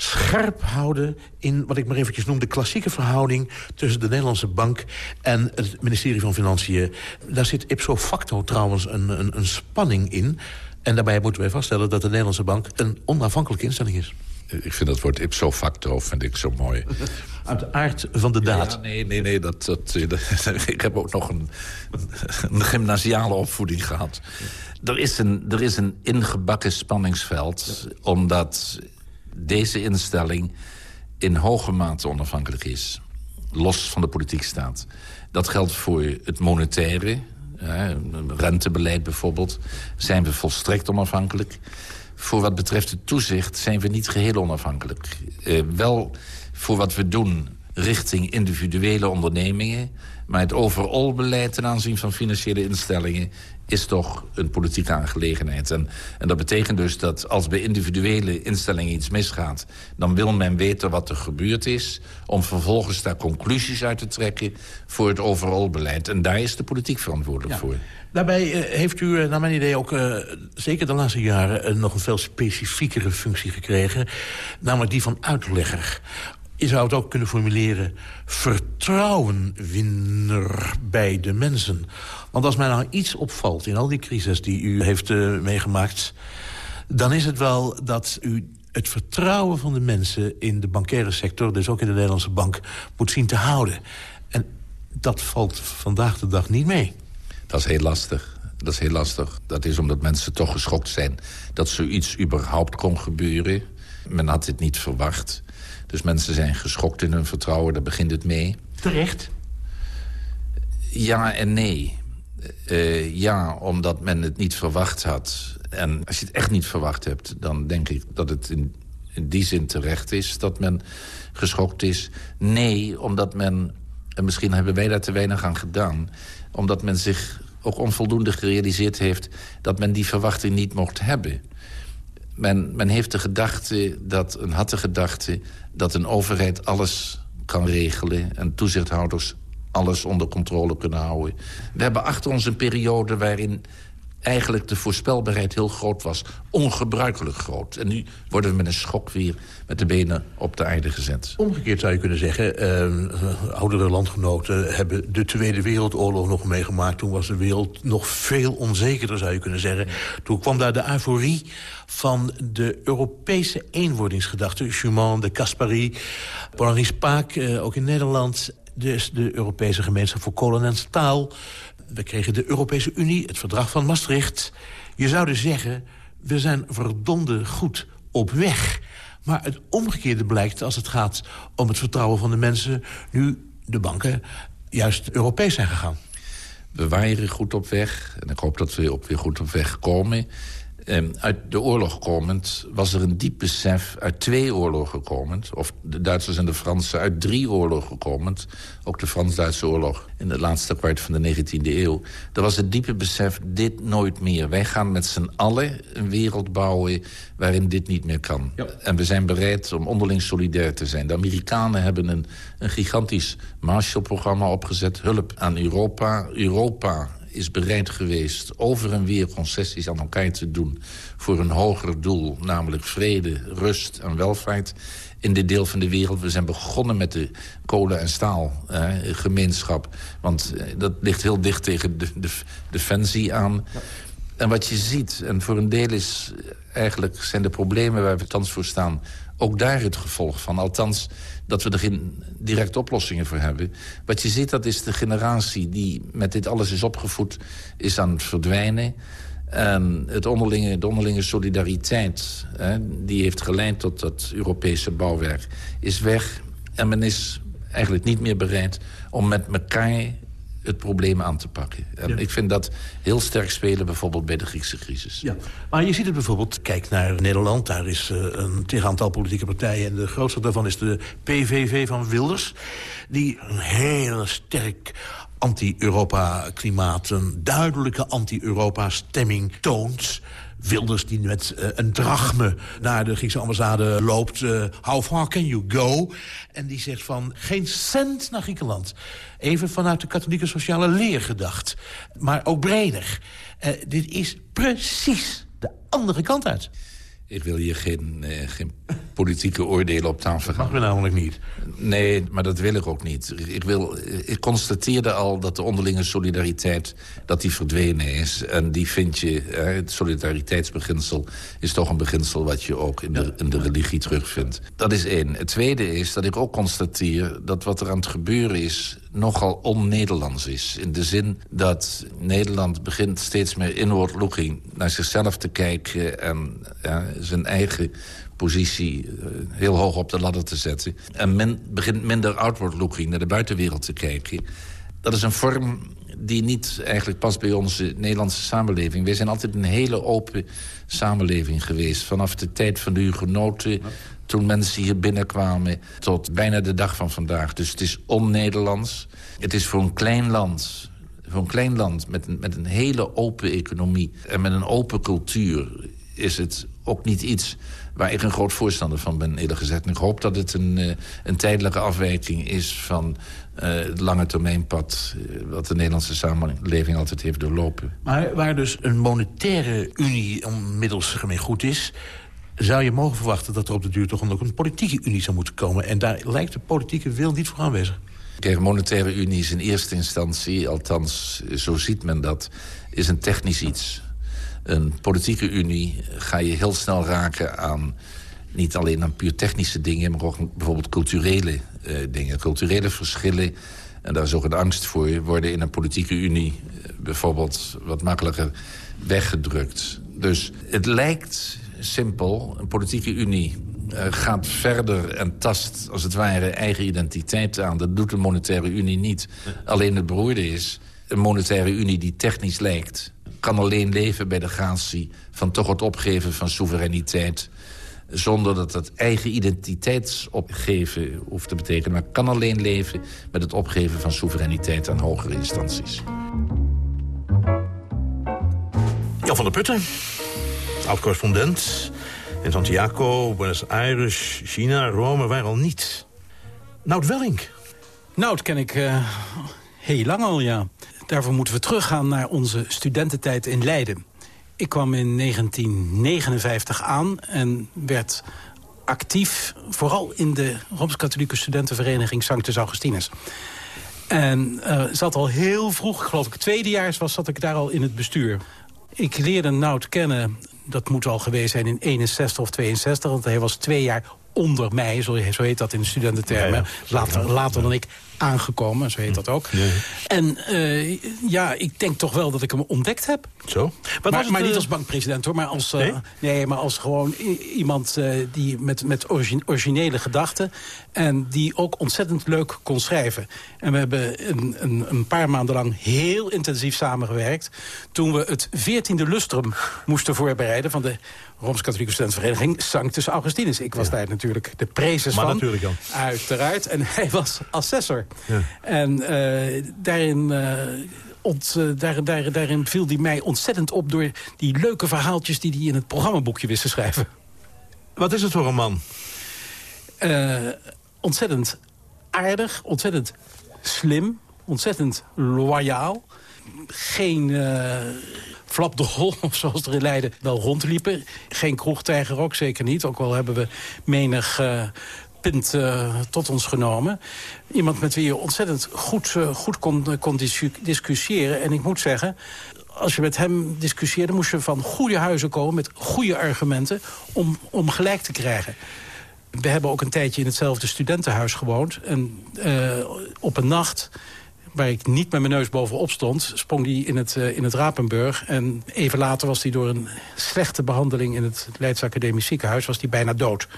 scherp houden in wat ik maar eventjes noem... de klassieke verhouding tussen de Nederlandse bank en het ministerie van Financiën. Daar zit ipso facto trouwens een, een, een spanning in. En daarbij moeten wij vaststellen dat de Nederlandse bank... een onafhankelijke instelling is. Ik vind dat woord ipso facto vind ik zo mooi. Uit de aard van de daad. Ja, nee, nee, nee. Dat, dat, ik heb ook nog een, een gymnasiale opvoeding gehad. Er is, een, er is een ingebakken spanningsveld... omdat deze instelling in hoge mate onafhankelijk is. Los van de politiek staat. Dat geldt voor het monetaire, rentebeleid bijvoorbeeld... zijn we volstrekt onafhankelijk. Voor wat betreft het toezicht zijn we niet geheel onafhankelijk. Uh, wel voor wat we doen richting individuele ondernemingen... maar het overal beleid ten aanzien van financiële instellingen is toch een politieke aangelegenheid. En, en dat betekent dus dat als bij individuele instellingen iets misgaat... dan wil men weten wat er gebeurd is... om vervolgens daar conclusies uit te trekken voor het overal beleid. En daar is de politiek verantwoordelijk voor. Daarbij uh, heeft u, uh, naar mijn idee, ook uh, zeker de laatste jaren... nog een veel specifiekere functie gekregen. Namelijk die van uitlegger. Je zou het ook kunnen formuleren... vertrouwenwinner bij de mensen. Want als mij nou iets opvalt in al die crisis die u heeft uh, meegemaakt... dan is het wel dat u het vertrouwen van de mensen in de bankaire sector... dus ook in de Nederlandse bank, moet zien te houden. En dat valt vandaag de dag niet mee. Dat is heel lastig. Dat is heel lastig. Dat is omdat mensen toch geschokt zijn... dat zoiets überhaupt kon gebeuren. Men had dit niet verwacht. Dus mensen zijn geschokt in hun vertrouwen, daar begint het mee. Terecht? Ja en nee. Uh, ja, omdat men het niet verwacht had. En als je het echt niet verwacht hebt... dan denk ik dat het in, in die zin terecht is dat men geschokt is. Nee, omdat men... en misschien hebben wij daar te weinig aan gedaan... omdat men zich ook onvoldoende gerealiseerd heeft... dat men die verwachting niet mocht hebben. Men, men heeft de gedachte, dat, een had de gedachte... dat een overheid alles kan regelen... en toezichthouders alles onder controle kunnen houden. We hebben achter ons een periode waarin eigenlijk de voorspelbaarheid heel groot was. Ongebruikelijk groot. En nu worden we met een schok weer met de benen op de aarde gezet. Omgekeerd zou je kunnen zeggen... Eh, oudere landgenoten hebben de Tweede Wereldoorlog nog meegemaakt. Toen was de wereld nog veel onzekerder, zou je kunnen zeggen. Toen kwam daar de euforie van de Europese eenwordingsgedachte. Schumann, de Caspari, Paul Spaak, eh, ook in Nederland dus de Europese Gemeenschap voor Kolen en Staal. We kregen de Europese Unie, het verdrag van Maastricht. Je zou dus zeggen, we zijn verdomde goed op weg. Maar het omgekeerde blijkt als het gaat om het vertrouwen van de mensen... nu de banken juist Europees zijn gegaan. We waren goed op weg en ik hoop dat we op weer goed op weg komen. Ehm, uit de oorlog komend was er een diep besef... uit twee oorlogen komend, of de Duitsers en de Fransen... uit drie oorlogen komend, ook de Frans-Duitse oorlog... in het laatste kwart van de 19e eeuw. Er was het diepe besef, dit nooit meer. Wij gaan met z'n allen een wereld bouwen waarin dit niet meer kan. En we zijn bereid om onderling solidair te zijn. De Amerikanen hebben een, een gigantisch Marshall-programma opgezet. Hulp aan Europa. Europa is bereid geweest over en weer concessies aan elkaar te doen... voor een hoger doel, namelijk vrede, rust en welvaart in dit deel van de wereld. We zijn begonnen met de kolen- en staalgemeenschap. Eh, want eh, dat ligt heel dicht tegen de, de defensie aan. En wat je ziet, en voor een deel is eigenlijk zijn de problemen waar we thans voor staan... ook daar het gevolg van. Althans, dat we er geen directe oplossingen voor hebben. Wat je ziet, dat is de generatie die met dit alles is opgevoed... is aan het verdwijnen. En het onderlinge, de onderlinge solidariteit, hè, die heeft geleid tot dat Europese bouwwerk, is weg. En men is eigenlijk niet meer bereid om met elkaar het probleem aan te pakken. En ik vind dat heel sterk spelen bijvoorbeeld bij de Griekse crisis. Ja, maar je ziet het bijvoorbeeld, kijk naar Nederland... daar is uh, een tegenaantal politieke partijen... en de grootste daarvan is de PVV van Wilders... die een hele sterk anti-Europa-klimaat... een duidelijke anti-Europa-stemming toont... Wilders die met uh, een drachme naar de Griekse ambassade loopt. Uh, how far can you go? En die zegt van geen cent naar Griekenland. Even vanuit de katholieke sociale leer gedacht. Maar ook breder. Uh, dit is precies de andere kant uit. Ik wil hier geen, geen politieke oordelen op tafel gaan. Mag we namelijk niet. Nee, maar dat wil ik ook niet. Ik, wil, ik constateerde al dat de onderlinge solidariteit dat die verdwenen is. En die vind je, uh, het solidariteitsbeginsel is toch een beginsel... wat je ook in de, in de religie terugvindt. Dat is één. Het tweede is dat ik ook constateer dat wat er aan het gebeuren is nogal on-Nederlands is. In de zin dat Nederland begint steeds meer inward-looking... naar zichzelf te kijken en ja, zijn eigen positie uh, heel hoog op de ladder te zetten. En men begint minder outward-looking naar de buitenwereld te kijken. Dat is een vorm die niet eigenlijk past bij onze Nederlandse samenleving. Wij zijn altijd een hele open samenleving geweest. Vanaf de tijd van de hugenoten toen mensen hier binnenkwamen tot bijna de dag van vandaag. Dus het is on-Nederlands. Het is voor een klein land, voor een klein land met een, met een hele open economie... en met een open cultuur is het ook niet iets waar ik een groot voorstander van ben, eerlijk gezegd. En ik hoop dat het een, uh, een tijdelijke afwijking is van uh, het lange termijnpad... Uh, wat de Nederlandse samenleving altijd heeft doorlopen. Maar waar dus een monetaire unie inmiddels gemeen goed is zou je mogen verwachten dat er op de duur toch ook een politieke unie zou moeten komen. En daar lijkt de politieke wil niet voor aanwezig. Kijk, monetaire unie is in eerste instantie, althans zo ziet men dat, is een technisch iets. Een politieke unie ga je heel snel raken aan niet alleen aan puur technische dingen... maar ook bijvoorbeeld culturele uh, dingen, culturele verschillen. En daar is ook een angst voor, worden in een politieke unie... Uh, bijvoorbeeld wat makkelijker weggedrukt. Dus het lijkt simpel. Een politieke unie uh, gaat verder en tast als het ware eigen identiteit aan. Dat doet een monetaire unie niet. Alleen het beroerde is, een monetaire unie die technisch lijkt... kan alleen leven bij de gratie van toch het opgeven van soevereiniteit zonder dat het eigen identiteitsopgeven hoeft te betekenen... maar kan alleen leven met het opgeven van soevereiniteit aan hogere instanties. Jan van der Putten, oud-correspondent in Santiago, Buenos Aires, China, Rome, waar al niet. Nout Welling. Nout ken ik uh, heel lang al, ja. Daarvoor moeten we teruggaan naar onze studententijd in Leiden. Ik kwam in 1959 aan en werd actief... vooral in de Rooms-Katholieke Studentenvereniging Sanctus Augustinus. En uh, zat al heel vroeg, geloof ik tweedejaars was... zat ik daar al in het bestuur. Ik leerde Nout kennen, dat moet al geweest zijn in 61 of 62... want hij was twee jaar onder mij, zo, heet dat in de studententermen. Ja, ja. Later, later dan ik aangekomen, zo heet dat ook. En uh, ja, ik denk toch wel dat ik hem ontdekt heb. Zo? Wat maar, maar niet als bankpresident hoor, maar als, uh, nee? maar als gewoon iemand uh, die met, met origine, originele gedachten... en die ook ontzettend leuk kon schrijven. En we hebben een, een, een paar maanden lang heel intensief samengewerkt... toen we het 14e lustrum moesten voorbereiden van de Rooms-Katholieke Studentenvereniging Sanctus Augustinus. Ik was ja. daar natuurlijk de prezes maar van. natuurlijk dan. Uiteraard. En hij was assessor. Ja. En uh, daarin... Ont, daar, daar, daarin viel hij mij ontzettend op... door die leuke verhaaltjes die hij in het programmaboekje wist te schrijven. Wat is het voor een man? Ontzettend aardig, ontzettend slim, ontzettend loyaal. Geen uh, flapdrol, zoals er in Leiden wel rondliepen. Geen kroegtijger ook, zeker niet. Ook al hebben we menig uh, pint uh, tot ons genomen. Iemand met wie je ontzettend goed, uh, goed kon, kon discussiëren. En ik moet zeggen, als je met hem discussieerde... moest je van goede huizen komen met goede argumenten... om, om gelijk te krijgen. We hebben ook een tijdje in hetzelfde studentenhuis gewoond. En uh, op een nacht waar ik niet met mijn neus bovenop stond... sprong hij in het, in het Rapenburg. En even later was hij door een slechte behandeling... in het Leids Academisch Ziekenhuis was hij bijna dood.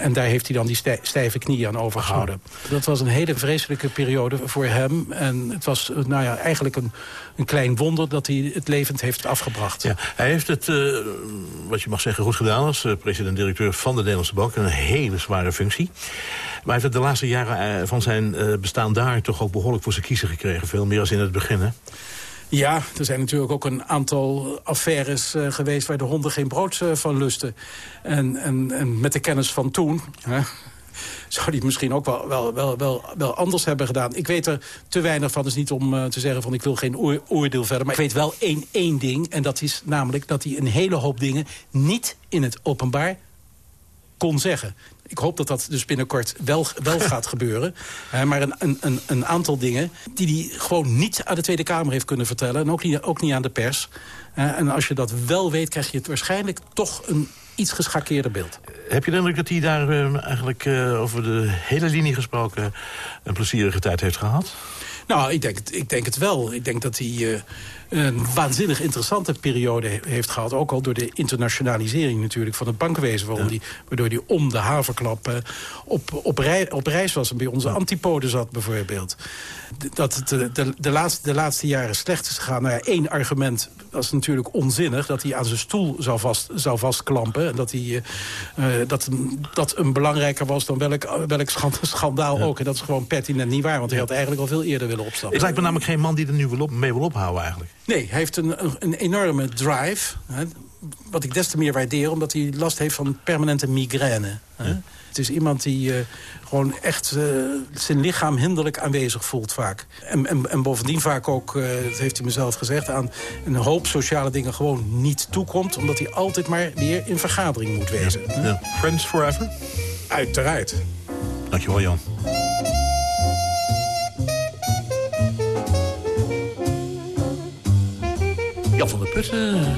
En daar heeft hij dan die stijve knieën aan overgehouden. Dat was een hele vreselijke periode voor hem. En het was nou ja, eigenlijk een, een klein wonder dat hij het levend heeft afgebracht. Ja, hij heeft het, uh, wat je mag zeggen, goed gedaan als uh, president-directeur van de Nederlandse Bank. Een hele zware functie. Maar hij heeft het de laatste jaren van zijn bestaan daar toch ook behoorlijk voor zijn kiezen gekregen. Veel meer als in het begin, hè? Ja, er zijn natuurlijk ook een aantal affaires uh, geweest... waar de honden geen brood uh, van lusten. En, en, en met de kennis van toen... Hè, zou die het misschien ook wel, wel, wel, wel, anders hebben gedaan. Ik weet er te weinig van. Is niet om uh, te zeggen van ik wil geen oor, oordeel verder. Maar ik weet wel één, één ding. En dat is namelijk dat hij een hele hoop dingen... niet in het openbaar kon zeggen. Ik hoop dat dat dus binnenkort wel, wel gaat gebeuren. Uh, maar een, een, een aantal dingen die hij gewoon niet aan de Tweede Kamer heeft kunnen vertellen. En ook niet, ook niet aan de pers. Uh, en als je dat wel weet, krijg je het waarschijnlijk toch een iets geschakeerder beeld. Heb je de indruk dat hij daar uh, eigenlijk over de hele linie gesproken... een plezierige tijd heeft gehad? Nou, ik denk, ik denk het wel. Ik denk dat hij een waanzinnig interessante periode heeft gehad. Ook al door de internationalisering natuurlijk van het bankwezen. Ja. Die, waardoor hij om de haverklap uh, op, op, rei, op reis was. En bij onze ja. antipode zat bijvoorbeeld. Dat het de, de, de, laatste, de laatste jaren slecht is gegaan. Nou ja, één argument was natuurlijk onzinnig. Dat hij aan zijn stoel zou, vast, zou vastklampen. En dat, hij, uh, dat, dat een belangrijker was dan welk, welk schandaal ja. ook. En dat is gewoon pertinent niet waar. Want hij had eigenlijk al veel eerder willen opstappen. Het lijkt me namelijk geen man die er nu wil op, mee wil ophouden eigenlijk. Nee, hij heeft een, een, enorme drive. Hè, wat ik des te meer waardeer, omdat hij last heeft van permanente migraine. Hè. Ja. Het is iemand die uh, gewoon echt uh, zijn lichaam hinderlijk aanwezig voelt vaak. En, en, en bovendien vaak ook, uh, dat heeft hij mezelf gezegd... aan een hoop sociale dingen gewoon niet toekomt... omdat hij altijd maar weer in vergadering moet wezen. Ja. Ja. Friends forever? Uiteraard. Dankjewel, Jan. Jan van der Putten,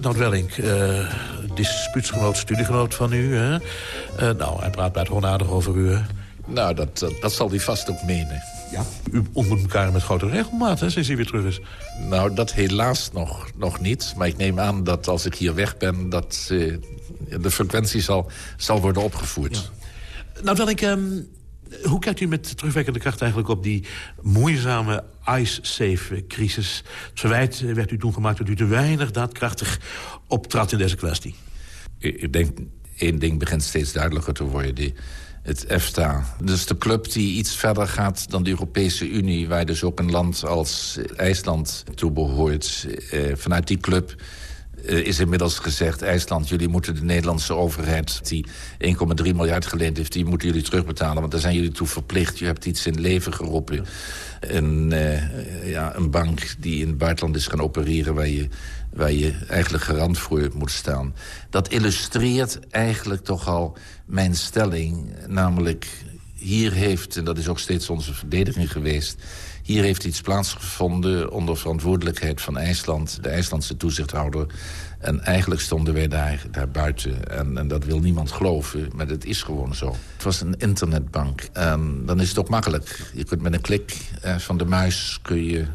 Noordwelling, uh, dispuutsgenoot, studiegenoot van u. Hè? Uh, nou, hij praat buitengewoon aardig over u. Hè? Nou, dat, dat, dat, zal hij vast ook menen. Ja. U ontmoet elkaar met grote regelmaat, hè, sinds hij weer terug is. Nou, dat helaas nog, nog niet. Maar ik neem aan dat als ik hier weg ben... dat uh, de frequentie zal, zal worden opgevoerd. Ja. Nou, ik... Um, hoe kijkt u met terugwerkende kracht eigenlijk op die moeizame ICE-safe-crisis? Het verwijt werd u toen gemaakt dat u te weinig daadkrachtig optrad in deze kwestie. Ik denk, één ding begint steeds duidelijker te worden. Die, het EFTA. Dus de club die iets verder gaat dan de Europese Unie... waar dus ook een land als IJsland toe behoort. Eh, vanuit die club is inmiddels gezegd... IJsland, jullie moeten de Nederlandse overheid... die 1,3 miljard geleend heeft, die moeten jullie terugbetalen. Want daar zijn jullie toe verplicht. Je hebt iets in leven geroepen. Een, uh, ja, een bank die in het buitenland is gaan opereren... waar je, waar je eigenlijk garant voor moet staan. Dat illustreert eigenlijk toch al mijn stelling. Namelijk, hier heeft, en dat is ook steeds onze verdediging geweest... Hier heeft iets plaatsgevonden onder verantwoordelijkheid van IJsland... de IJslandse toezichthouder. En eigenlijk stonden wij daar, daar buiten. En, en, dat wil niemand geloven, maar het is gewoon zo. Het was een internetbank. Dan is het ook makkelijk. Je kunt met een klik eh, van de muis kun je uh,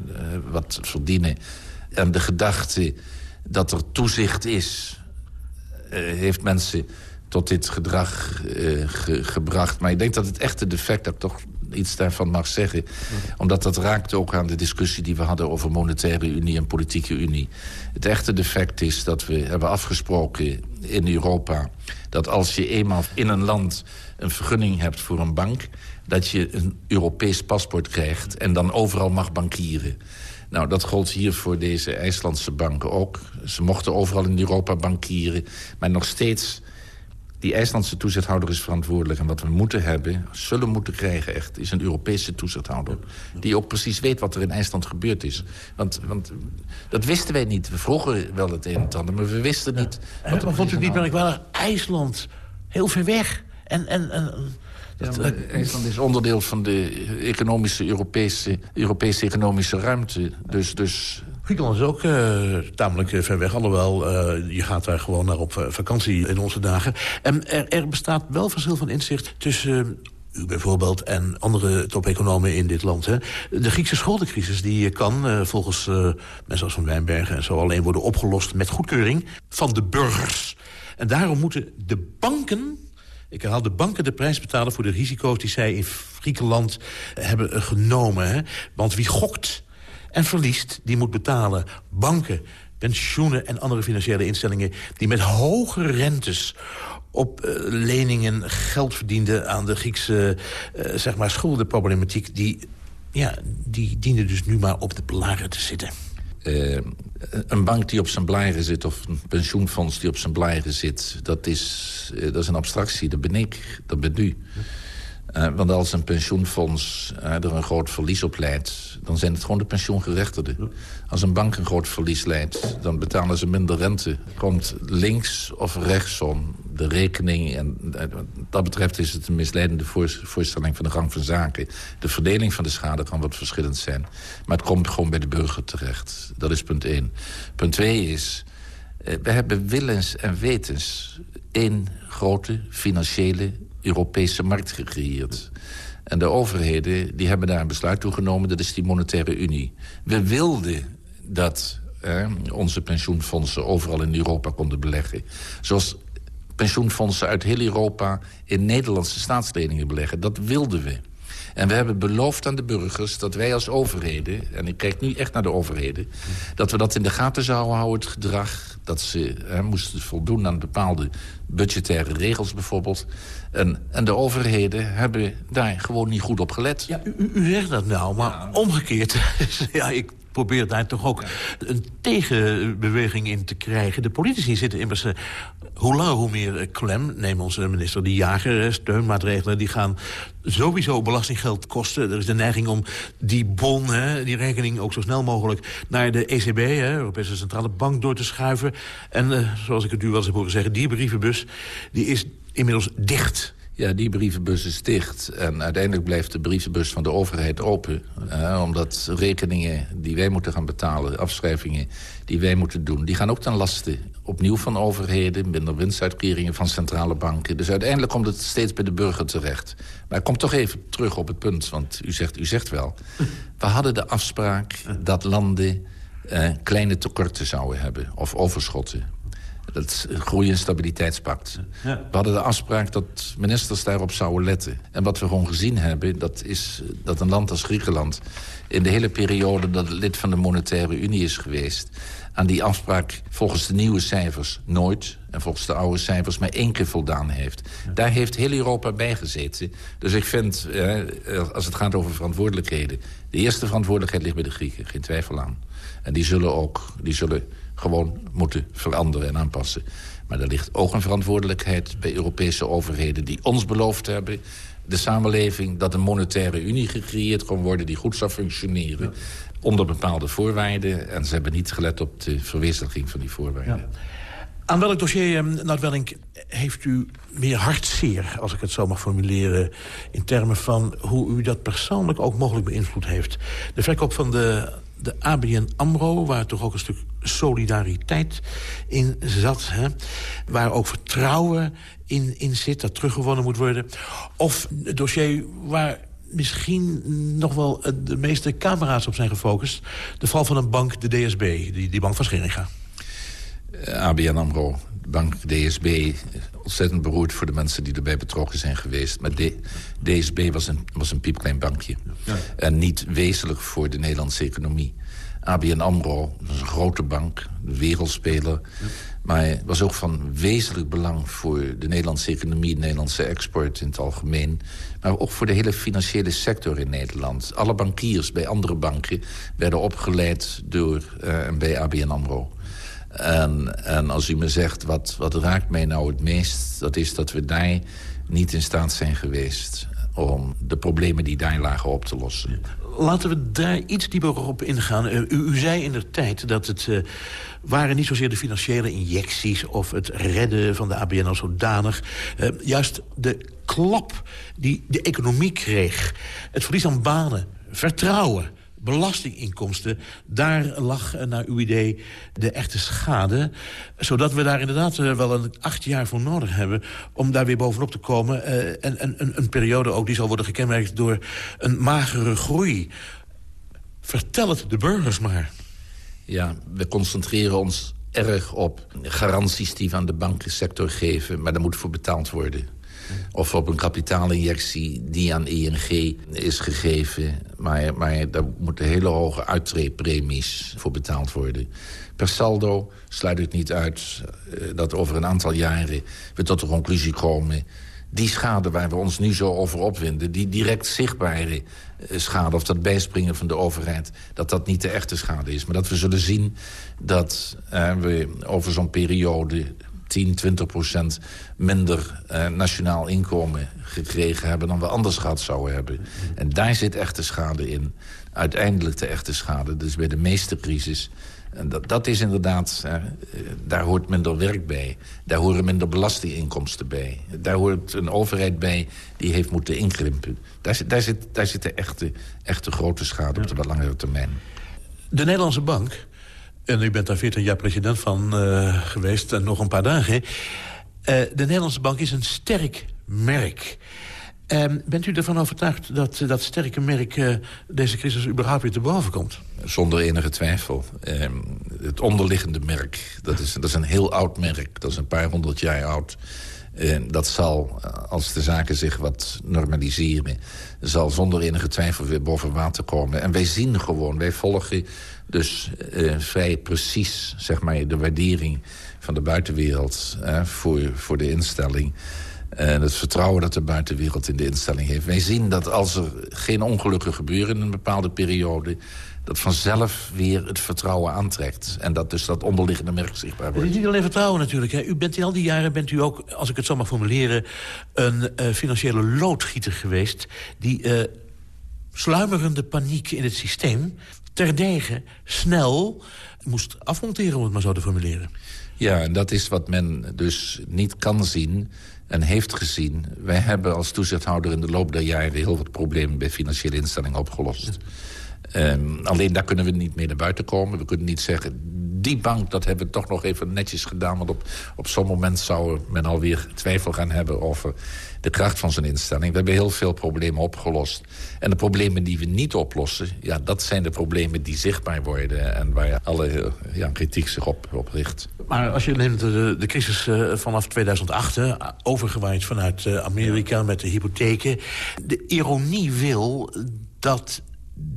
wat verdienen. En de gedachte dat er toezicht is... Uh, heeft mensen tot dit gedrag ge gebracht. Maar ik denk dat het echte defect, dat toch iets daarvan mag zeggen. Omdat dat raakt ook aan de discussie die we hadden... over monetaire unie en politieke unie. Het echte defect is dat we hebben afgesproken in Europa... dat als je eenmaal in een land een vergunning hebt voor een bank... dat je een Europees paspoort krijgt en dan overal mag bankieren. Nou, dat gold hier voor deze IJslandse banken ook. Ze mochten overal in Europa bankieren. Maar nog steeds die IJslandse toezichthouder is verantwoordelijk. En wat we moeten hebben, zullen moeten krijgen echt... is een Europese toezichthouder. Die ook precies weet wat er in IJsland gebeurd is. Want, want dat wisten wij niet. We vroegen wel het een en het ander, maar we wisten niet... Ja. Wat maar vond u niet merkwaardig? IJsland, heel ver weg. En... en, en dat, ja, IJsland is onderdeel van de economische Europese, Europese economische ruimte. Dus, dus Griekenland is ook uh, tamelijk uh, ver weg. Alhoewel, uh, je gaat daar gewoon naar op vakantie in onze dagen. En er, er, bestaat wel verschil van inzicht tussen u bijvoorbeeld en andere top-economen in dit land. Hè. De Griekse schuldencrisis die kan volgens mensen als Van Wijnbergen... en zo alleen worden opgelost met goedkeuring van de burgers. En daarom moeten de banken... Ik herhaal, de banken de prijs betalen voor de risico's die zij in Griekenland hebben genomen. Hè. Want wie gokt en verliest, die moet betalen. Banken, pensioenen en andere financiële instellingen... die met hoge rentes op uh, leningen geld verdienden aan de Griekse uh, zeg maar schuldenproblematiek... Die, ja, die dienen dus nu maar op de blaren te zitten. Uh, een bank die op zijn blaren zit of een pensioenfonds die op zijn blaren zit... dat is, dat is een abstractie, dat ben ik, dat ben u. Uh, want als een pensioenfonds uh, er een groot verlies op leidt... dan zijn het gewoon de pensioengerechtigden. Als een bank een groot verlies leidt, dan betalen ze minder rente. Komt links of rechtsom de rekening... en uh, wat dat betreft is het een misleidende voorstelling van de gang van zaken. De verdeling van de schade kan wat verschillend zijn. Maar het komt gewoon bij de burger terecht. Dat is punt één. Punt twee is... we hebben willens en wetens één grote financiële Europese markt gecreëerd. En de overheden die hebben daar een besluit toe genomen. Dat is die monetaire unie. We wilden dat onze pensioenfondsen overal in Europa konden beleggen. Zoals pensioenfondsen uit heel Europa in Nederlandse staatsleningen beleggen. Dat wilden we. En we hebben beloofd aan de burgers dat wij als overheden... en ik kijk nu echt naar de overheden... dat we dat in de gaten zouden houden, het gedrag. Dat ze hè, moesten voldoen aan bepaalde budgettaire regels bijvoorbeeld. En, en de overheden hebben daar gewoon niet goed op gelet. Ja, u, u zegt dat nou, maar omgekeerd... ja, ik probeer daar toch ook een tegenbeweging in te krijgen. De politici zitten immers hoe langer hoe meer klem. Neem onze minister De Jager, steunmaatregelen... die gaan sowieso belastinggeld kosten. Er is de neiging om die bon, hè, die rekening ook zo snel mogelijk... naar de ECB, hè, Europese Centrale Bank, door te schuiven. En zoals ik het u wel eens heb horen zeggen... die brievenbus die is inmiddels dicht... Ja, die brievenbus is dicht. En uiteindelijk blijft de brievenbus van de overheid open. Eh, omdat rekeningen die wij moeten gaan betalen, afschrijvingen die wij moeten doen... die gaan ook ten laste opnieuw van overheden... minder winstuitkeringen van centrale banken. Dus uiteindelijk komt het steeds bij de burger terecht. Maar ik kom toch even terug op het punt, want u zegt, u zegt wel... we hadden de afspraak dat landen uh, kleine tekorten zouden hebben... of overschotten het groei- en stabiliteitspact. Ja. We hadden de afspraak dat ministers daarop zouden letten. En wat we gewoon gezien hebben, dat is dat een land als Griekenland... in de hele periode dat het lid van de Monetaire Unie is geweest... aan die afspraak volgens de nieuwe cijfers nooit... en volgens de oude cijfers maar één keer voldaan heeft. Daar heeft heel Europa bij gezeten. Dus ik vind, eh, als het gaat over verantwoordelijkheden... de eerste verantwoordelijkheid ligt bij de Grieken, geen twijfel aan. En die zullen ook... Die zullen gewoon moeten veranderen en aanpassen. Maar er ligt ook een verantwoordelijkheid bij Europese overheden... die ons beloofd hebben de samenleving dat een monetaire unie gecreëerd kon worden... die goed zou functioneren onder bepaalde voorwaarden. En ze hebben niet gelet op de verwezenlijking van die voorwaarden. Ja. Aan welk dossier, um, Wellink, heeft u meer hartzeer... als ik het zo mag formuleren, in termen van hoe u dat persoonlijk ook mogelijk beïnvloed heeft? De verkoop van de de ABN AMRO, waar toch ook een stuk solidariteit in zat. Hè? Waar ook vertrouwen in, in zit, dat teruggewonnen moet worden. Of het dossier waar misschien nog wel de meeste camera's op zijn gefocust. De val van een bank, de DSB, die, die bank van Scheringa. Eh, ABN AMRO, bank DSB, ontzettend beroerd voor de mensen die erbij betrokken zijn geweest. Maar de, DSB was een, was een piepklein bankje. Ja. En niet wezenlijk voor de Nederlandse economie. ABN AMRO, dat is een grote bank, een wereldspeler. Ja. Maar was ook van wezenlijk belang voor de Nederlandse economie... de Nederlandse export in het algemeen. Maar ook voor de hele financiële sector in Nederland. Alle bankiers bij andere banken werden opgeleid door uh, bij ABN AMRO. En, en als u me zegt, wat, wat raakt mij nou het meest... dat is dat we daar niet in staat zijn geweest om de problemen die daar lagen op te lossen. Laten we daar iets dieper op ingaan. Uh, u, u, zei in de tijd dat het uh, waren niet zozeer de financiële injecties... of het redden van de ABN als zodanig. Uh, juist de klap die de economie kreeg. Het verlies aan banen, vertrouwen belastinginkomsten... daar lag, eh, naar uw idee, de echte schade. Zodat we daar inderdaad eh, wel een acht jaar voor nodig hebben... om daar weer bovenop te komen. Uh, en, en een, een periode ook die zal worden gekenmerkt door een magere groei. Vertel het de burgers maar. Ja, we concentreren ons erg op garanties die we aan de bankensector geven... maar daar moet voor betaald worden. Of op een kapitaalinjectie die aan ING is gegeven. Maar, maar daar moeten hele hoge uittreepremies voor betaald worden. Per saldo sluit het niet uit eh, dat over een aantal jaren... we tot de conclusie komen die schade waar we ons nu zo over opwinden... die direct zichtbare eh, schade of dat bijspringen van de overheid... dat dat niet de echte schade is. Maar dat we zullen zien dat uh, we over zo'n periode 10, 20 procent minder uh, nationaal inkomen gekregen hebben... dan we anders gehad zouden hebben. En daar zit echte schade in. Uiteindelijk de echte schade. Dus bij de meeste crisis en dat, dat is inderdaad, uh, daar hoort minder werk bij. Daar horen minder belastinginkomsten bij. Daar hoort een overheid bij die heeft moeten inkrimpen. Daar, daar, zit, daar zit de echte, echte grote schade op de langere termijn. De Nederlandse Bank, en u bent daar 14 jaar president van uh, geweest... en nog een paar dagen... Uh, de Nederlandse Bank is een sterk merk... Um, bent u ervan overtuigd dat dat sterke merk deze crisis überhaupt weer te boven komt? Zonder enige twijfel. Um, het onderliggende merk, dat is, dat is een heel oud merk. Dat is een paar honderd jaar oud. Dat zal, als de zaken zich wat normaliseren... zal zonder enige twijfel weer boven water komen. En wij zien gewoon, wij volgen dus uh, vrij precies zeg maar, de waardering van de buitenwereld... voor, voor de instelling... En het vertrouwen dat de buitenwereld in de instelling heeft. Wij zien dat als er geen ongelukken gebeuren in een bepaalde periode... dat vanzelf weer het vertrouwen aantrekt. En dat dus dat onderliggende merk zichtbaar wordt. Het is niet alleen vertrouwen natuurlijk. Hè. U bent in al die jaren, bent u ook, als ik het zo mag formuleren... een uh, financiële loodgieter geweest... die uh, sluimerende paniek in het systeem... terdege snel moest afmonteren, om het maar zo te formuleren. Ja, en dat is wat men dus niet kan zien en heeft gezien... wij hebben als toezichthouder in de loop der jaren... heel wat problemen bij financiële instellingen opgelost. Um, alleen daar kunnen we niet mee naar buiten komen. We kunnen niet zeggen, die bank, dat hebben we toch nog even netjes gedaan... want op, op zo'n moment zou men alweer twijfel gaan hebben... over de kracht van zijn instelling. We hebben heel veel problemen opgelost. En de problemen die we niet oplossen... ja, dat zijn de problemen die zichtbaar worden... en waar alle ja, kritiek zich op, richt. Maar als je neemt de, de crisis uh, vanaf 2008... Hè, overgewaaid vanuit uh, Amerika met de hypotheken... de ironie wil dat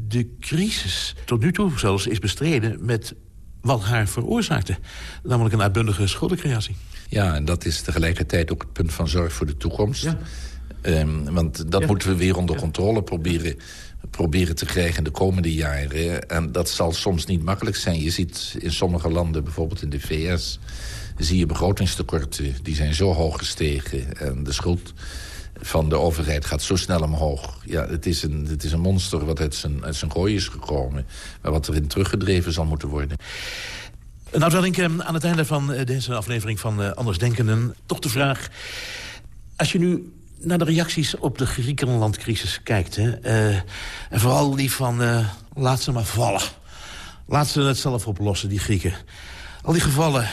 de crisis tot nu toe zelfs is bestreden... met wat haar veroorzaakte. Namelijk een uitbundige schuldencreatie. Ja, en dat is tegelijkertijd ook het punt van zorg voor de toekomst. Ja. Um, want dat ja. moeten we weer onder controle proberen, proberen te krijgen in de komende jaren. En dat zal soms niet makkelijk zijn. Je ziet in sommige landen, bijvoorbeeld in de VS... zie je begrotingstekorten, die zijn zo hoog gestegen. En de schuld van de overheid gaat zo snel omhoog. Ja, het is een, het is een monster wat uit zijn, uit zijn gooi is gekomen. Maar wat erin teruggedreven zal moeten worden. Nou, Wellink, aan het einde van deze aflevering van uh, Andersdenkenden... toch de vraag, als je nu naar de reacties op de Griekenlandcrisis kijkt... Hè, uh, en vooral die van laat ze maar vallen. Laat ze het zelf oplossen, die Grieken. Al die gevallen,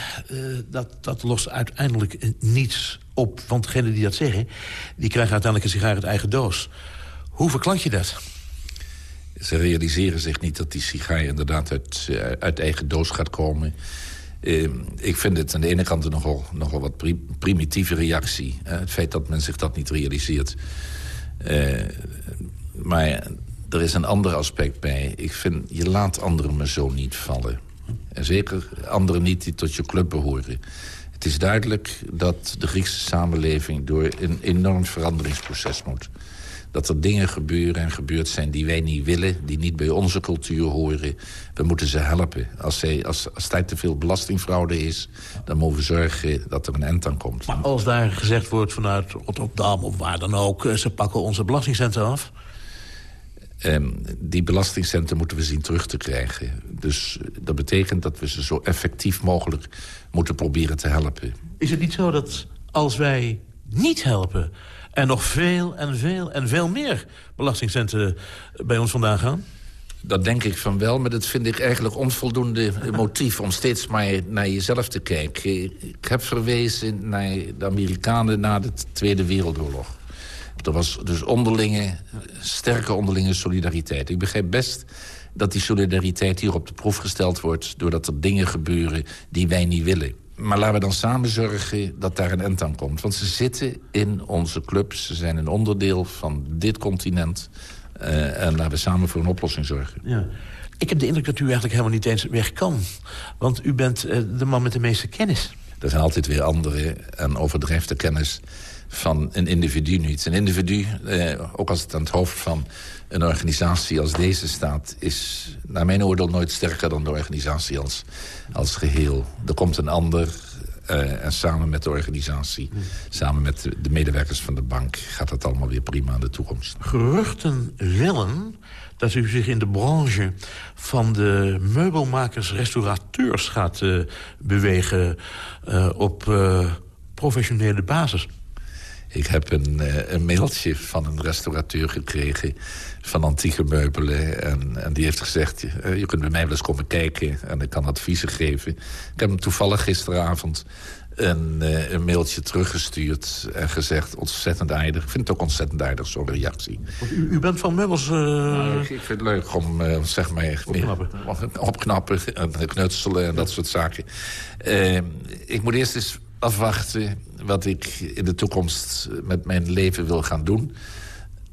dat, dat lost uiteindelijk niets op. Want degenen die dat zeggen, die krijgen uiteindelijk een sigaar uit eigen doos. Hoe verklank je dat? Ze realiseren zich niet dat die sigaar inderdaad uit, uit eigen doos gaat komen. Uh, ik vind het aan de ene kant nogal, nogal wat pri primitieve reactie. Het feit dat men zich dat niet realiseert. Uh, maar er is een ander aspect bij. Ik vind, je laat anderen me zo niet vallen. En zeker anderen niet die tot je club behoren. Het is duidelijk dat de Griekse samenleving door een enorm veranderingsproces moet dat er dingen gebeuren en gebeurd zijn die wij niet willen... die niet bij onze cultuur horen. We moeten ze helpen. Als, zij, als, als er te veel belastingfraude is... dan moeten we zorgen dat er een eind aan komt. Maar als daar gezegd wordt vanuit Rotterdam of waar dan ook... Eh, ze pakken onze belastingcenten af... Um, die belastingcenten moeten we zien terug te krijgen. Dus dat betekent dat we ze zo effectief mogelijk moeten proberen te helpen. Is het niet zo dat als wij niet helpen en nog veel en veel en veel meer belastingcenten bij ons vandaan gaan? Dat denk ik van wel, maar dat vind ik eigenlijk onvoldoende motief... om steeds maar naar jezelf te kijken. Ik heb verwezen naar de Amerikanen na de Tweede Wereldoorlog. Er was dus onderlinge, sterke onderlinge solidariteit. Ik begrijp best dat die solidariteit hier op de proef gesteld wordt... doordat er dingen gebeuren die wij niet willen. Maar laten we dan samen zorgen dat daar een end aan komt. Want ze zitten in onze clubs. Ze zijn een onderdeel van dit continent. Uh, en laten we samen voor een oplossing zorgen. Ja. Ik heb de indruk dat u eigenlijk helemaal niet eens weg kan. Want u bent uh, de man met de meeste kennis. Er zijn altijd weer andere en overdrijft de kennis van een individu niet. Een individu, eh, ook als het aan het hoofd van een organisatie als deze staat... is naar mijn oordeel nooit sterker dan de organisatie als, als geheel. Er komt een ander uh, en samen met de organisatie... samen met de medewerkers van de bank... gaat het allemaal weer prima in de toekomst. Geruchten willen dat u zich in de branche van de meubelmakers, restaurateurs gaat uh, bewegen uh, op professionele basis. Ik heb een, uh, een, mailtje van een restaurateur gekregen van antieke meubelen. En, en die heeft gezegd, uh, je kunt bij mij wel eens komen kijken en ik kan adviezen geven. Ik heb hem toevallig gisteravond een, uh, een mailtje teruggestuurd en gezegd, ontzettend aardig. Ik vind het ook ontzettend aardig, zo'n reactie. U, u, bent van meubels... Nou, ik, vind het leuk om, zeg maar... Opknappen. Meer, opknappen en knutselen en dat soort zaken. ik moet eerst eens afwachten wat ik in de toekomst met mijn leven wil gaan doen.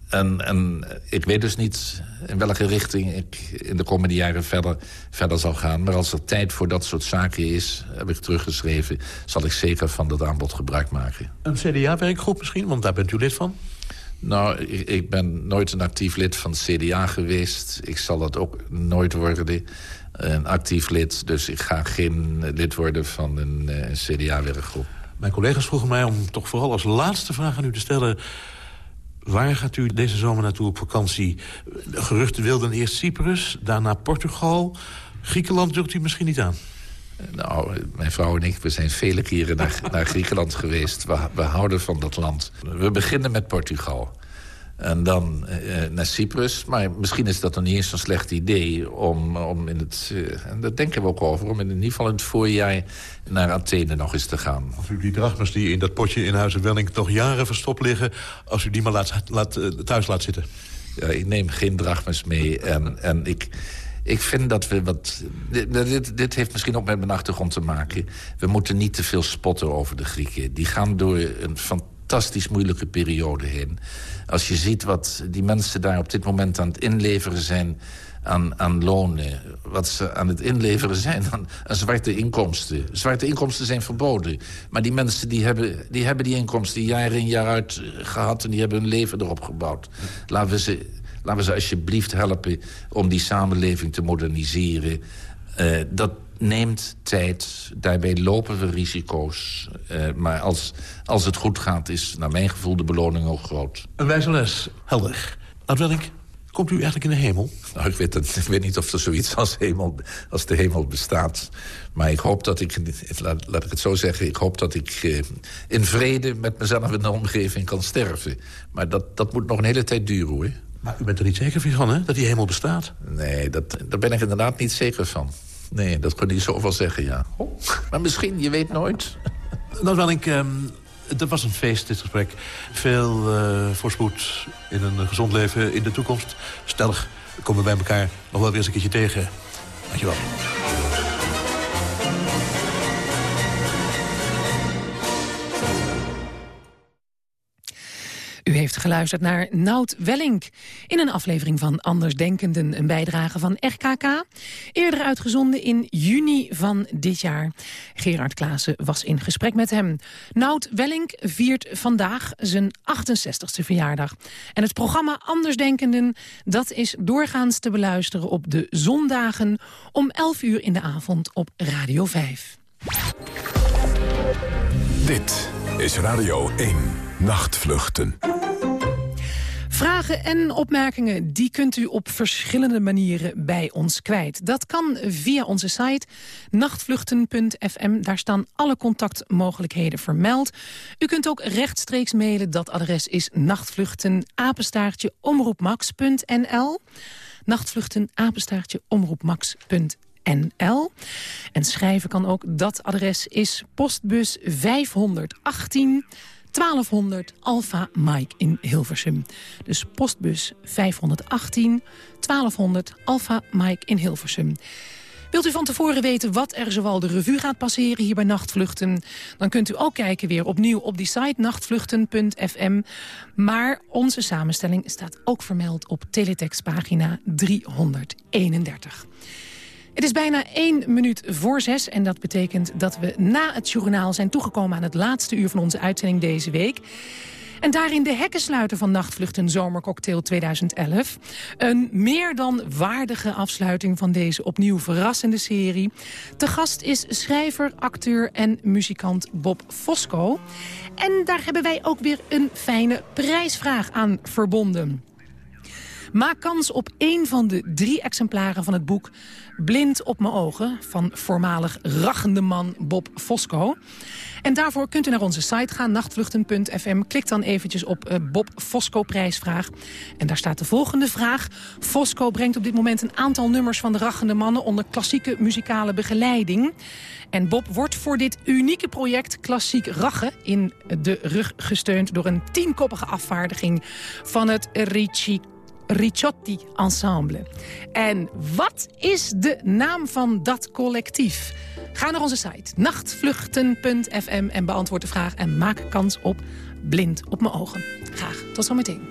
En, en ik weet dus niet in welke richting ik in de komende jaren verder, verder zal gaan. Maar als er tijd voor dat soort zaken is, heb ik teruggeschreven... zal ik zeker van dat aanbod gebruik maken. Een CDA-werkgroep misschien, want daar bent u lid van? Nou, ik, ik, ben nooit een actief lid van CDA geweest. Ik zal dat ook nooit worden een actief lid. Dus ik ga geen lid worden van een, eh, een CDA-werkgroep. Mijn collega's vroegen mij om toch vooral als laatste vraag aan u te stellen... Waar gaat u deze zomer naartoe op vakantie? Geruchten wilden eerst Cyprus, daarna Portugal. Griekenland durft u misschien niet aan? Nou, mijn vrouw en ik, we zijn vele keren naar, naar Griekenland geweest. We, we houden van dat land. We beginnen met Portugal. En dan uh, naar Cyprus. Maar misschien is dat dan niet eens een slecht idee om, om in het... Uh, en daar denken we ook over, om in ieder geval in het voorjaar naar Athene nog eens te gaan. Als u die drachmes die in dat potje in Huizen Welling nog jaren verstopt liggen... als u die maar laat, laat, uh, thuis laat zitten. Ja, ik neem geen drachmes mee en, en ik... Ik vind dat we wat... Dit, dit, dit, heeft misschien ook met mijn achtergrond te maken. We moeten niet te veel spotten over de Grieken. Die gaan door een fantastisch moeilijke periode heen. Als je ziet wat die mensen daar op dit moment aan het inleveren zijn aan, aan lonen. Wat ze aan het inleveren zijn aan, zwarte inkomsten. Zwarte inkomsten zijn verboden. Maar die mensen die hebben die, hebben die inkomsten jaar in jaar uit gehad... en die hebben hun leven erop gebouwd. Laten we ze, laten we ze alsjeblieft helpen om die samenleving te moderniseren. Uh, dat neemt tijd. Daarbij lopen we risico's. Uh, maar als, als het goed gaat, is naar mijn gevoel de beloning ook groot. Een wijze les. Helder. Adwelling, komt u eigenlijk in de hemel? Nou, ik weet, het, ik weet niet of er zoiets als, hemel, als de hemel bestaat. Maar ik hoop dat ik, laat, laat ik het zo zeggen... ik hoop dat ik uh, in vrede met mezelf in de omgeving kan sterven. Maar dat, dat moet nog een hele tijd duren, hoor. Maar u bent er niet zeker van, hè? Dat die hemel bestaat? Nee, dat, daar ben ik inderdaad niet zeker van. Nee, dat kan je zoveel zeggen, ja. Oh. Maar misschien, je weet nooit. Nou, wel, ik... Um, dat was een feest, dit gesprek. Veel uh, voorspoed in een gezond leven in de toekomst. Stellig komen we bij elkaar nog wel weer eens een keertje tegen. Dankjewel. U heeft geluisterd naar Nout Wellink in een aflevering van Andersdenkenden, een bijdrage van RKK. Eerder uitgezonden in juni van dit jaar. Gerard Klaassen was in gesprek met hem. Nout Wellink viert vandaag zijn 68ste verjaardag. En het programma Andersdenkenden, dat is doorgaans te beluisteren op de zondagen om 11 uur in de avond op Radio 5. Dit is Radio 1, Nachtvluchten. Vragen en opmerkingen die kunt u op verschillende manieren bij ons kwijt. Dat kan via onze site nachtvluchten.fm. Daar staan alle contactmogelijkheden vermeld. U kunt ook rechtstreeks mailen. Dat adres is nachtvluchten omroepmax.nl. Nachtvluchten, apenstaartje, omroepmax.nl. En schrijven kan ook. Dat adres is postbus 518... 1200 Alpha Mike in Hilversum. Dus postbus 518 1200 Alpha Mike in Hilversum. Wilt u van tevoren weten wat er zoal de revue gaat passeren hier bij Nachtvluchten... dan kunt u ook kijken weer opnieuw op die site nachtvluchten.fm. Maar onze samenstelling staat ook vermeld op teletextpagina 331. Het is bijna één minuut voor zes en dat betekent dat we na het journaal zijn toegekomen aan het laatste uur van onze uitzending deze week. En daarin de hekkensluiter van Nachtvluchten Zomercocktail 2011. Een meer dan waardige afsluiting van deze opnieuw verrassende serie. Te gast is schrijver, acteur en muzikant Bob Fosco. En daar hebben wij ook weer een fijne prijsvraag aan verbonden. Maak kans op één van de drie exemplaren van het boek Blind op mijn ogen... van voormalig rachende man Bob Fosco. En daarvoor kunt u naar onze site gaan, nachtvluchten.fm. Klik dan eventjes op uh, Bob Fosco prijsvraag. En daar staat de volgende vraag. Fosco brengt op dit moment een aantal nummers van de rachende mannen... onder klassieke muzikale begeleiding. En Bob wordt voor dit unieke project Klassiek Rachen... in de rug gesteund door een tienkoppige afvaardiging van het Ricci Ricciotti Ensemble. En wat is de naam van dat collectief? Ga naar onze site nachtvluchten.fm en beantwoord de vraag... en maak kans op blind op mijn ogen. Graag, tot zometeen.